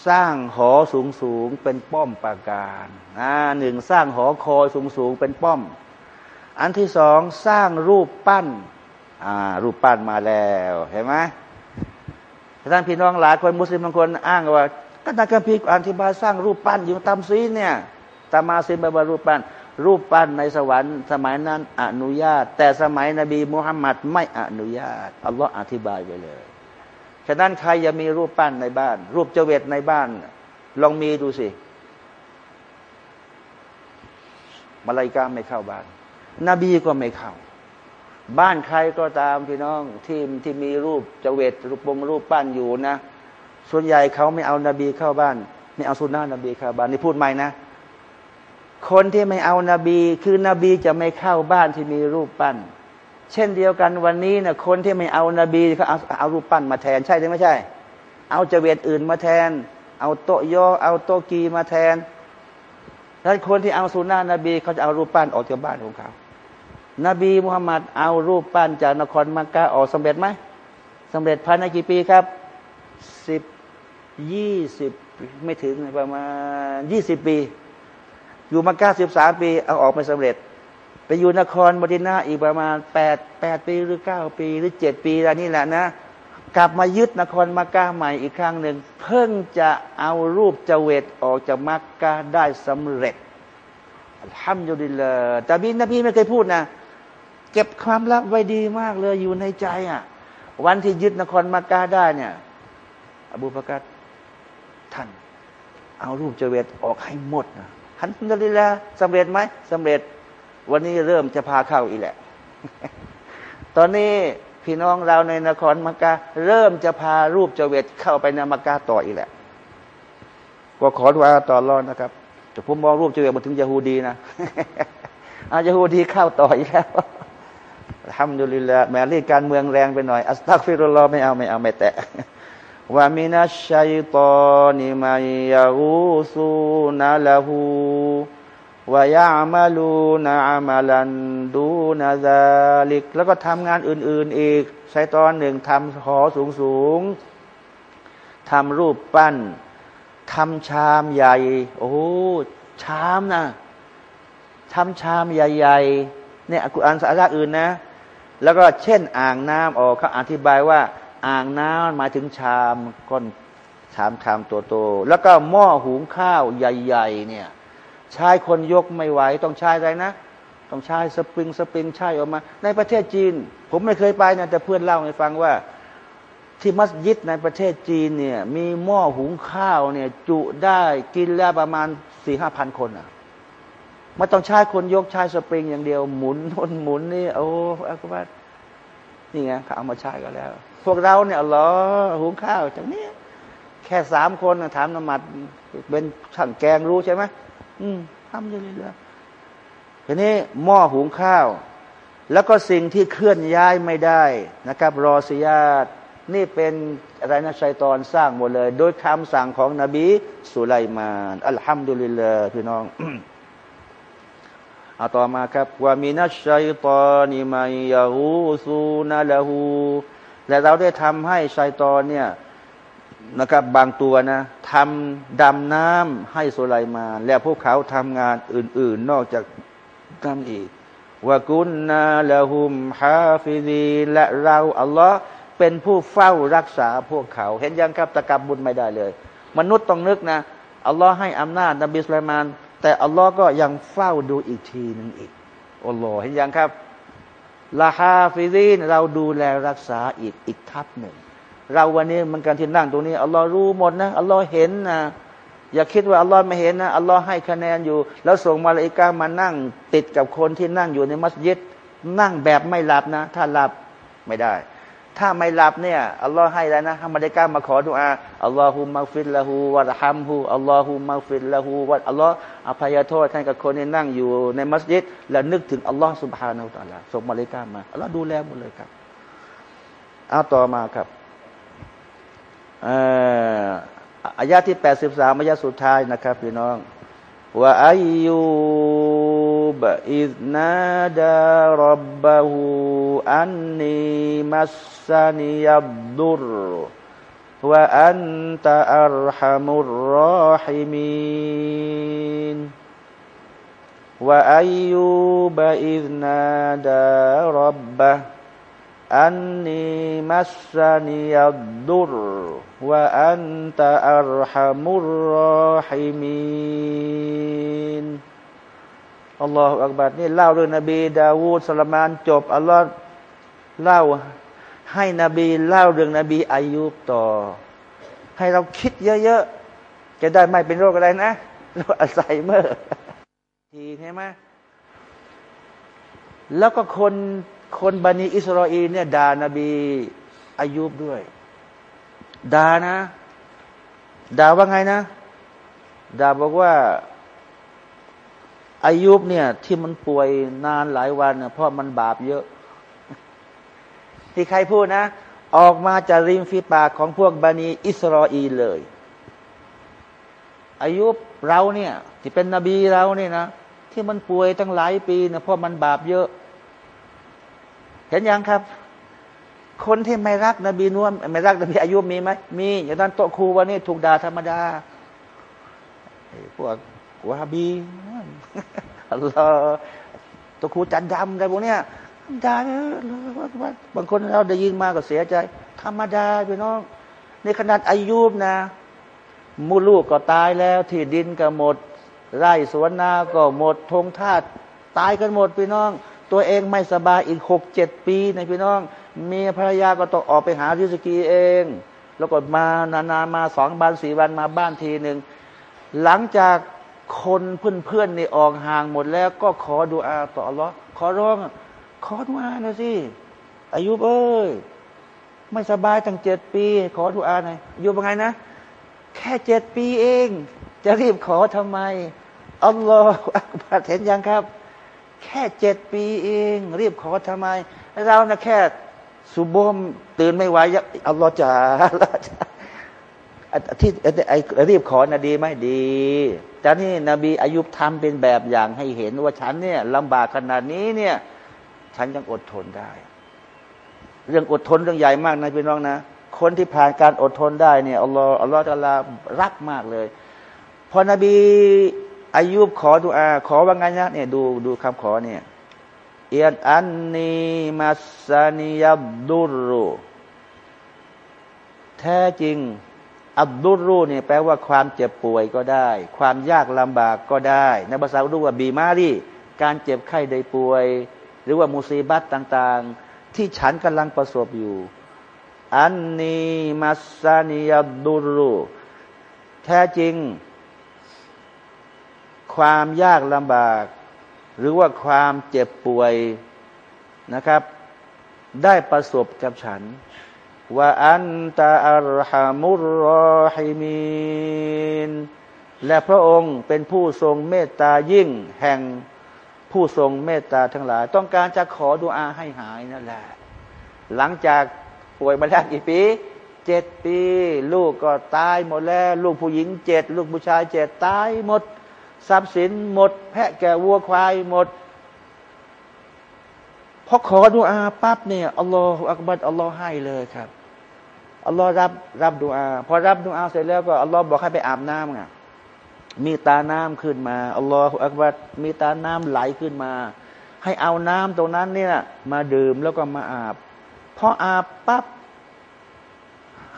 สร้างหอสูงสูงเป็นป้อมปราการอ่าหนึ่งสร้างหอคอยสูงสูงเป็นป้อม อันที่สองสร้างรูปปั้นอ่ารูปปั้นมาแล้วเห็นไหม ท่านพี่น้องหลายคนมุสลิมบางคนอ้างว่าก็นักการพิกอธิบายสร้างรูปปั้นอยู่ตามซีเนี่ยตามมาซิมบารูปปั้น รูปปั้นในสวรรค์ สมัยนั้นอนุญาต แต่สมัยนบีมุฮัมมัดไม่อนุญาตอัลลอฮ์อธิบายไปเลยฉะนั้นใครย่ามีรูปปั้นในบ้าน รูปเจเวตในบ้าน ลองมีดูสิมาลายกาไม่เข้าบ้าน นบีก็ไม่เข้า บ้านใครก็ตามพี่น้องที่ที่มีรูปจเวตรูปปงรูปปั้นอยู่นะ ส่วนใหญ่เขาไม่เอานาบีเข้าบ้าน ไม่เอาสุนนะนบีเข้าบ้านนี่พูดใหม่นะ คนที่ไม่เอานาบีคือ นบีจะไม่เข้าบ้านที่มีรูปปั้น เช่นเดียวกันวันนี้นะคนที่ไม่เอานาบีเขาเอาเอารูปปั้นมาแทนใช่หรือไม่ใช่ เอาจเวตอื่นมาแทน เอาโตโยเอาโตกีมาแทนแล้วคนที่เอาสุนนะนบีเขาจะเอารูปปั้นออกจากบ้านของเขา นบีมุฮัมมัดเอารูปปั้นจากนครมักกะออกสำเร็จไหมสำเร็จภายในกี่ปีครับสิบยี่สิบไม่ถึงประมาณยี่สิบปี อยู่มาเก้าสิบสามปี เอาออกไม่สำเร็จ ไปอยู่นครมดินาอีกประมาณแปดแปดปีหรือเก้าปี หรือเจ็ดปีแล้วนี่แหละนะ กลับมายึดนครมักกะใหม่อีกครั้งหนึ่ง เพิ่งจะเอารูปเจเวตออกจากมักกะได้สำเร็จทำอยู่ดีเลยแต่บีนบีไม่เคยพูดนะ เก็บความลับไว้ดีมากเลยอยู่ในใจอะ วันที่ยึดนครมักกะได้เนี่ย อบูบากรท่าน เอารูปเจเวตออกให้หมดนะฮันดุลิลละสำเร็จไหมสำเร็จ วันนี้เริ่มจะพาเข้าอีกแหละ ตอนนี้พี่น้องเราในนครมักกะเริ่มจะพารูปเจเวตเข้าไปในมักกะต่ออีกแหละก็ขอดูอาต่อรอนนะครับแต่ผมมองรูปเจเวตมาถึงยาฮูดีนะอายาฮูดีเข้าต่ออีกแล้ว ทำดุลิลละแมรื่การเมืองแรงไปหน่อย อัสตักฟิรุลลอไม่เอาไม่เอาไม่แตะว่ามินัชชัยตอนิมายาอูซูนาละหูวายามาลูนาอามาลันดูนาซาลิก แล้วก็ทำงานอื่น ๆ อีกใช้ตอนหนึ่งทำหอสูงสูงทำรูปปั้นทำชามใหญ่ โอ้ ชามนะทำชามใหญ่ ๆ เนี่ยกุรอันสาระอื่นนะ แล้วก็เช่นอ่างน้ำออกเขาอธิบายว่า อ่างน้ำหมายถึงชามก้นชามชามตัวโต แล้วก็หม้อหุงข้าวใหญ่ ๆ เนี่ยใช้คนยกไม่ไหวต้องใช้อะไรนะ ต้องใช้สปริงสปริงใช้ออกมา ในประเทศจีน ผมไม่เคยไปนะแต่เพื่อนเล่าให้ฟังว่า ที่มัสยิดในประเทศจีนเนี่ยมีหม้อหุงข้าวเนี่ยจุได้กินแล้วประมาณสี่ห้าพันคนอะ ไม่ต้องใช้คนยกใช้สปริงอย่างเดียวหมุนทนหมุนนี่โอ้อักบัดนี่ไงเขาเอามาใช้กันแล้ว พวกเราเนี่ยหรอหุงข้าวจากนี้แค่สามคนถามนมัดเป็นช่งแกงรู้ใช่ไหมอืมทำอยู่เรื่อยๆทีนี้หม้อหุงข้าว แล้วก็สิ่งที่เคลื่อนย้ายไม่ได้นะครับ รอสิยาตนี่เป็นอะไรนะชัยตอนสร้างหมดเลย โดยคำสั่งของนบีสุไลมาน อัลฮัมดุลิลลาห์พี่น้อง เอาต่อมาครับว่ามีนัชชัยตอนิมายาฮูซูนาละหูและเราได้ทำให้ชัยตอนเนี่ยนะครับบางตัวนะทำดำน้ำให้สุไลมาน และพวกเขาทำงานอื่น ๆ นอกจากนั้นอีกว่ากุนนาละหุมฮาฟิดีและเราอัลลอฮ์เป็นผู้เฝ้ารักษาพวกเขา เห็นยังครับتكبر ไม่ได้เลย มนุษย์ต้องนึกนะอัลลอฮ์ให้อำนาจนบีสุไลมาน แต่อัลลอฮ์ก็ยังเฝ้าดูอีกทีหนึ่งอีกอัลลอฮ์เห็นยังครับلهم حافظين เราดูแลรักษาอีกอีกทัพหนึ่ง เราวันนี้มันการที่นั่งตรงนี้อัลลอฮ์รู้หมดนะอัลลอฮ์เห็นนะอย่าคิดว่าอัลลอฮ์ไม่เห็นนะอัลลอฮ์ให้คะแนนอยู่ แล้วส่งมลาอิกะฮ์มานั่งติดกับคนที่นั่งอยู่ในมัสยิด นั่งแบบไม่หลับนะ ถ้าหลับไม่ได้ ถ้าไม่หลับเนี่ยอัลลอฮ์ให้แล้วนะฮามาดิกามาขอดุอาอัลลอฮุมัฟิลละหูวะฮัมฮูอัลลอฮุมัฟิลละหูวะอัลลอฮ์อภัยโทษให้กับคนที่นั่งอยู่ในมัสยิด และนึกถึงอัลลอฮ์สุบฮานาอัลลอฮ์ส่งมาเลกามาอัลลอฮ์ดูแลหมดเลยครับเอาต่อมาครับอายาที่แปดสิบสามอายาสุดท้ายนะครับพี่น้อง ว่าอายุบอิสนาดารบบะฮู وأنت أرحم الراحمين وأيوب إذ نادى ربه أني مسني الضر وأنت أرحم الراحمين الله أكبر นี่เล่าเรื่องนบีดาวูดสุลัยมานจบอัลลอฮ์เล่าให้นบีเล่าเรื่องนบีอายุบต่อ ให้เราคิดเยอะๆ จะได้ไม่เป็นโรคอะไรนะโรคอัลไซเมอร์ทีใช่ไหมแล้วก็คนคนบันิอิสราเอลเนี่ยด่านาบีอายุบด้วย ด่านะด่าว่าไงนะด่าบอกว่าอายุบเนี่ย ที่มันป่วยนานหลายวันเน่ยเพราะมันบาปเยอะ ที่ใครพูดนะ ออกมาจากริมฝีปากของพวกบานีอิสราเอลเลย อายุเราเนี่ย ที่เป็นนบีเราเนี่ยนะที่มันป่วยตั้งหลายปีนะเพราะมันบาปเยอะ เห็นยังครับ คนที่ไม่รักนบีนุ่มไม่รักนบีอายุมีไหมมีอย่างนั้นโตครูวันนี้ถูกด่าธรรมดาพวกวาบีอัลลอฮ์ตครูจันดำอะไรพวกเนี้ยด่าบางคนเราได้ยินมาก็เสียใจ ธรรมดาพี่น้อง ในขนาดอายุบนะมูลูกก็ตายแล้ว ที่ดินก็หมด ไร่สวนนาก็หมดธงทาตตายกันหมดพี่น้อง ตัวเองไม่สบายอีกหกเจ็ดปีในพี่น้อง เมียภรรยาก็ต้องออกไปหาริสกีเอง แล้วก็มานานๆมาสองวันสี่วันมาบ้านทีหนึ่งหลังจากคนเพื่อนๆนี่ออกห่างหมดแล้วก็ขอดูอาต่ออัลลอฮ์ขอร้อง ขอดูอาหน่อยสิอายุเอ้ยไม่สบายตั้งเจ็ดปี ขอดูอาหน่อยอยู่เป็นไงนะ แค่เจ็ดปีเอง จะรีบขอทำไมอัลลอฮฺอักบารเห็นยังครับ แค่เจ็ดปีเอง รีบขอทำไม เรานะแค่ สุบมตื่นไม่ไหวอัลลอฮฺจะที่ไอ้รีบขอนะดีไหมดีแต่นี่นบีอายุทำเป็นแบบอย่างให้เห็นว่าฉันเนี่ยลำบากขนาดนี้เนี่ย ฉันยังอดทนได้ เรื่องอดทนเรื่องใหญ่มากนะพี่น้องนะ คนที่ผ่านการอดทนได้เนี่ยอัลลอฮ์อัลลอฮ์จะลารักมากเลย พอนบีอายุบขอดูอา ขอว่าไงนะเนี่ยดูดูคำขอเนี่ย เอียนอันนีมาสานิยับดุรุแท้จริง อับดุรูเนี่ยแปลว่าความเจ็บป่วยก็ได้ ความยากลำบากก็ได้ในภาษาอุดูว่าบีมารีการเจ็บไข้ได้ป่วย หรือว่ามุซีบัตต่าง ๆ ที่ฉันกำลังประสบอยู่ อันนีมัสานิยดุรูแท้จริง ความยากลำบาก หรือว่าความเจ็บป่วยนะครับ ได้ประสบกับฉันว่าอันตาอัลฮามุรรอฮิมีนและพระองค์เป็นผู้ทรงเมตตายิ่งแห่งผู้ทรงเมตตาทั้งหลาย ต้องการจะขอดุอาให้หายนั่นแหละ หลังจากป่วยมาแล้วกี่ปีเจ็ดปี ลูกก็ตายหมดแล้ว ลูกผู้หญิงเจ็ดลูกผู้ชายเจ็ดตายหมด ทรัพย์สินหมด แพะแกวัวควายหมดพอขอดุอาปั๊บเนี่ยอัลลอฮฺอักบัดอัลลอฮ์ให้เลยครับอัลลอฮ์รับรับดูอาพอรับดูอาเสร็จแล้วก็อัลลอฮ์บอกให้ไปอาบน้ำไงมีตาน้ำขึ้นมาอัลลอฮฺอักบัดมีตาน้ำไหลขึ้นมา ให้เอาน้ำตรงนั้นเนี่ยมาดื่มแล้วก็มาอาบพออาบปั๊บ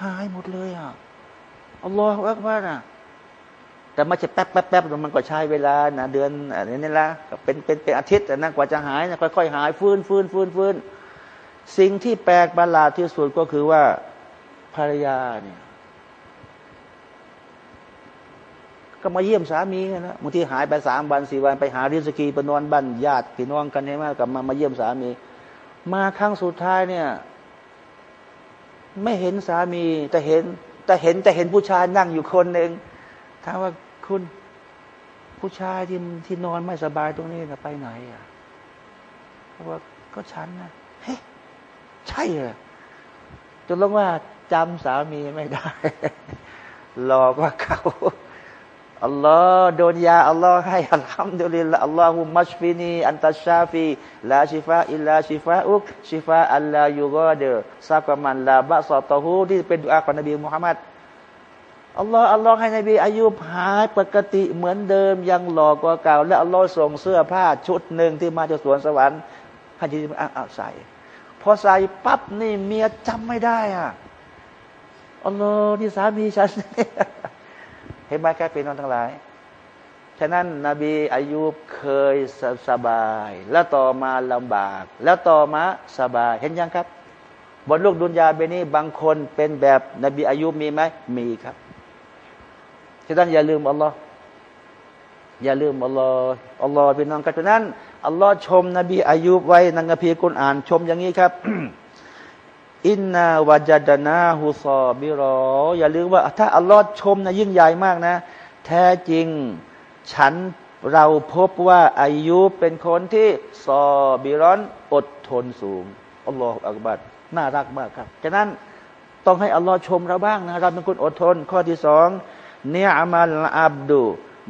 หายหมดเลยอะอัลลอฮฺอักบัดอะ แต่ไม่ใช่แป๊บแป๊บแป๊บมันก็ใช้เวลานะเดือนอะไรนี่ละเป็นเป็นเป็นอาทิตย์นั่นกว่าจะหายนะค่อยๆหายฟื้นฟื้นฟื้นฟื้นสิ่งที่แปลกประหลาดที่สุดก็คือว่าภรรยาเนี่ยก็มาเยี่ยมสามีนะบางทีหายไปสามวันสี่วันไปหาริสกีไปนอนบ้านญาติพี่น้องกันใช่ไหมกับมามาเยี่ยมสามี มาครั้งสุดท้ายเนี่ย ไม่เห็นสามีแต่เห็น แต่เห็นแต่เห็นผู้ชายนั่งอยู่คนหนึ่งถามว่า คุณ ผู้ชายที่ที่นอนไม่สบายตรงนี้จะไปไหนอะเขาว่าก็ฉันนะเฮ้ใช่เหรอจนลงว่าจำสามีไม่ได้ หลอกว่าเขาอัลลอฮ์โดนยาอัลลอฮ์ให้อัลฮัมดุลิลละอัลลอฮุมัชฟินี อันตัชาฟีลาชิฟาอิลลาชิฟาอุกชิฟาอัลลายูกอเดซักมันลาบะซอตฮูที่เป็นดุอาของนบีมุฮัมมัด อัลลอฮ์อัลลอฮ์ให้นบีอายุหายปกติเหมือนเดิมยังหล่อกว่าเก่า และอัลลอฮ์ส่งเสื้อผ้าชุดหนึ่งที่มาจากสวนสวรรค์ให้จีบอ่าใส่ พอใส่ปั๊บนี่เมียจำไม่ได้อะอัลลอฮ์นี่สามีฉันเห็นไหมแค่เป็นนอนทั้งหลายฉะนั้นนบีอายุเคยสสบาย แล้วต่อมาลำบาก แล้วต่อมาสบายเห็นยังครับ บนโลกดุนยาเบนี้บางคนเป็นแบบนบีอายุมีไหมมีครับ ฉะนั้นอย่าลืมอัลลอฮ์อย่าลืมอัลลอฮ์อัลลอฮ์เป็นน้องกันฉะนั้นอัลลอฮ์ชม นบีอายุไว้นคัมภีกุณอ่านชมอย่างนี้ครับอินนาวาจดนาฮุซอบิรอ อย่าลืมว่า ถ้าอัลลอฮ์ชมนะยิ่งใหญ่มากนะ แท้จริงฉันเราพบว่าอายุเป็นคนที่ซอบิรอนอดทนสูงอัลลอฮฺอักบัดน่ารักมากครับ ฉะนั้นต้องให้อัลลอฮ์ชมเราบ้างนะเราเป็นคนอดทน ข้อที่สอง เนียมัลอับดุ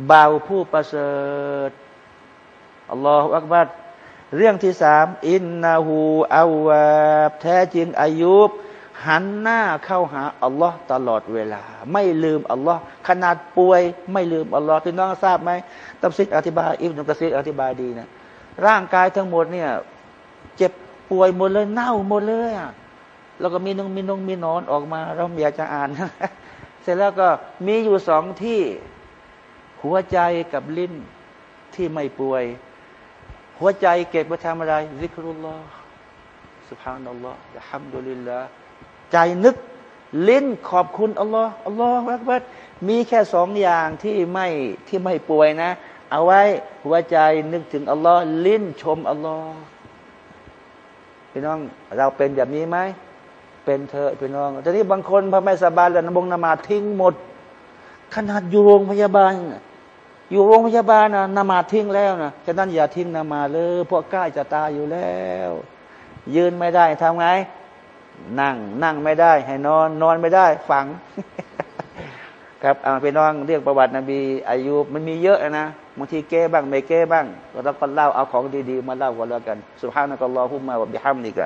บ่าวผู้ประเสริฐอัลลอฮฺอักบัดเรื่องที่สามอินนาหูอาวาแท้จริงอายุบหันหน้าเข้าหาอัลลอฮ์ตลอดเวลา ไม่ลืมอัลลอฮ์ขนาดป่วย ไม่ลืมอัลลอฮ์พี่น้องทราบไหมตับซิดอธิบายอิบนุกะซีดอธิบายดีนะร่างกายทั้งหมดเนี่ย เจ็บป่วยหมดเลยเน่าหมดเลยอะแล้วก็มีนงมีนงมีนอนออกมา เราอยากจะอ่าน เสร็จแล้วก็มีอยู่สองที่หัวใจกับลิ้นที่ไม่ป่วย หัวใจเก็บไปทำอะไรซิกรุลลอฮ์สุบฮานัลลอฮ์ฮัมดุลิลลาห์ใจนึกลิ้นขอบคุณอัลลอฮ์อัลลอฮ์วักบัดมีแค่สองอย่างที่ไม่ที่ไม่ป่วยนะ เอาไว้หัวใจนึกถึงอัลลอฮ์ลิ้นชมอัลลอฮ์พี่น้องเราเป็นแบบนี้ไหม เป็นเธอพี่น้อง แต่นี้บางคนพอไม่สบายแล้วนบงนมาทิ้งหมด ขนาดอยู่โรงพยาบาล อยู่โรงพยาบาลนะนมาทิ้งแล้วนะฉะนั้นอย่าทิ้งนมาเลยพวกใกล้จะตายอยู่แล้ว ยืนไม่ได้ทำไง นั่งนั่งไม่ได้ ให้นอน นอนไม่ได้ ฝัง ครับเอาไปน้องเรียกประวัตินบีอายุมันมีเยอะนะบางทีเก้บ้างไม่เก้บ้างเราต้องเล่าเอาของดีๆ มาเล่ากันแล้วกันสุภาพนักลอฮุมมาบิฮัมนิกะ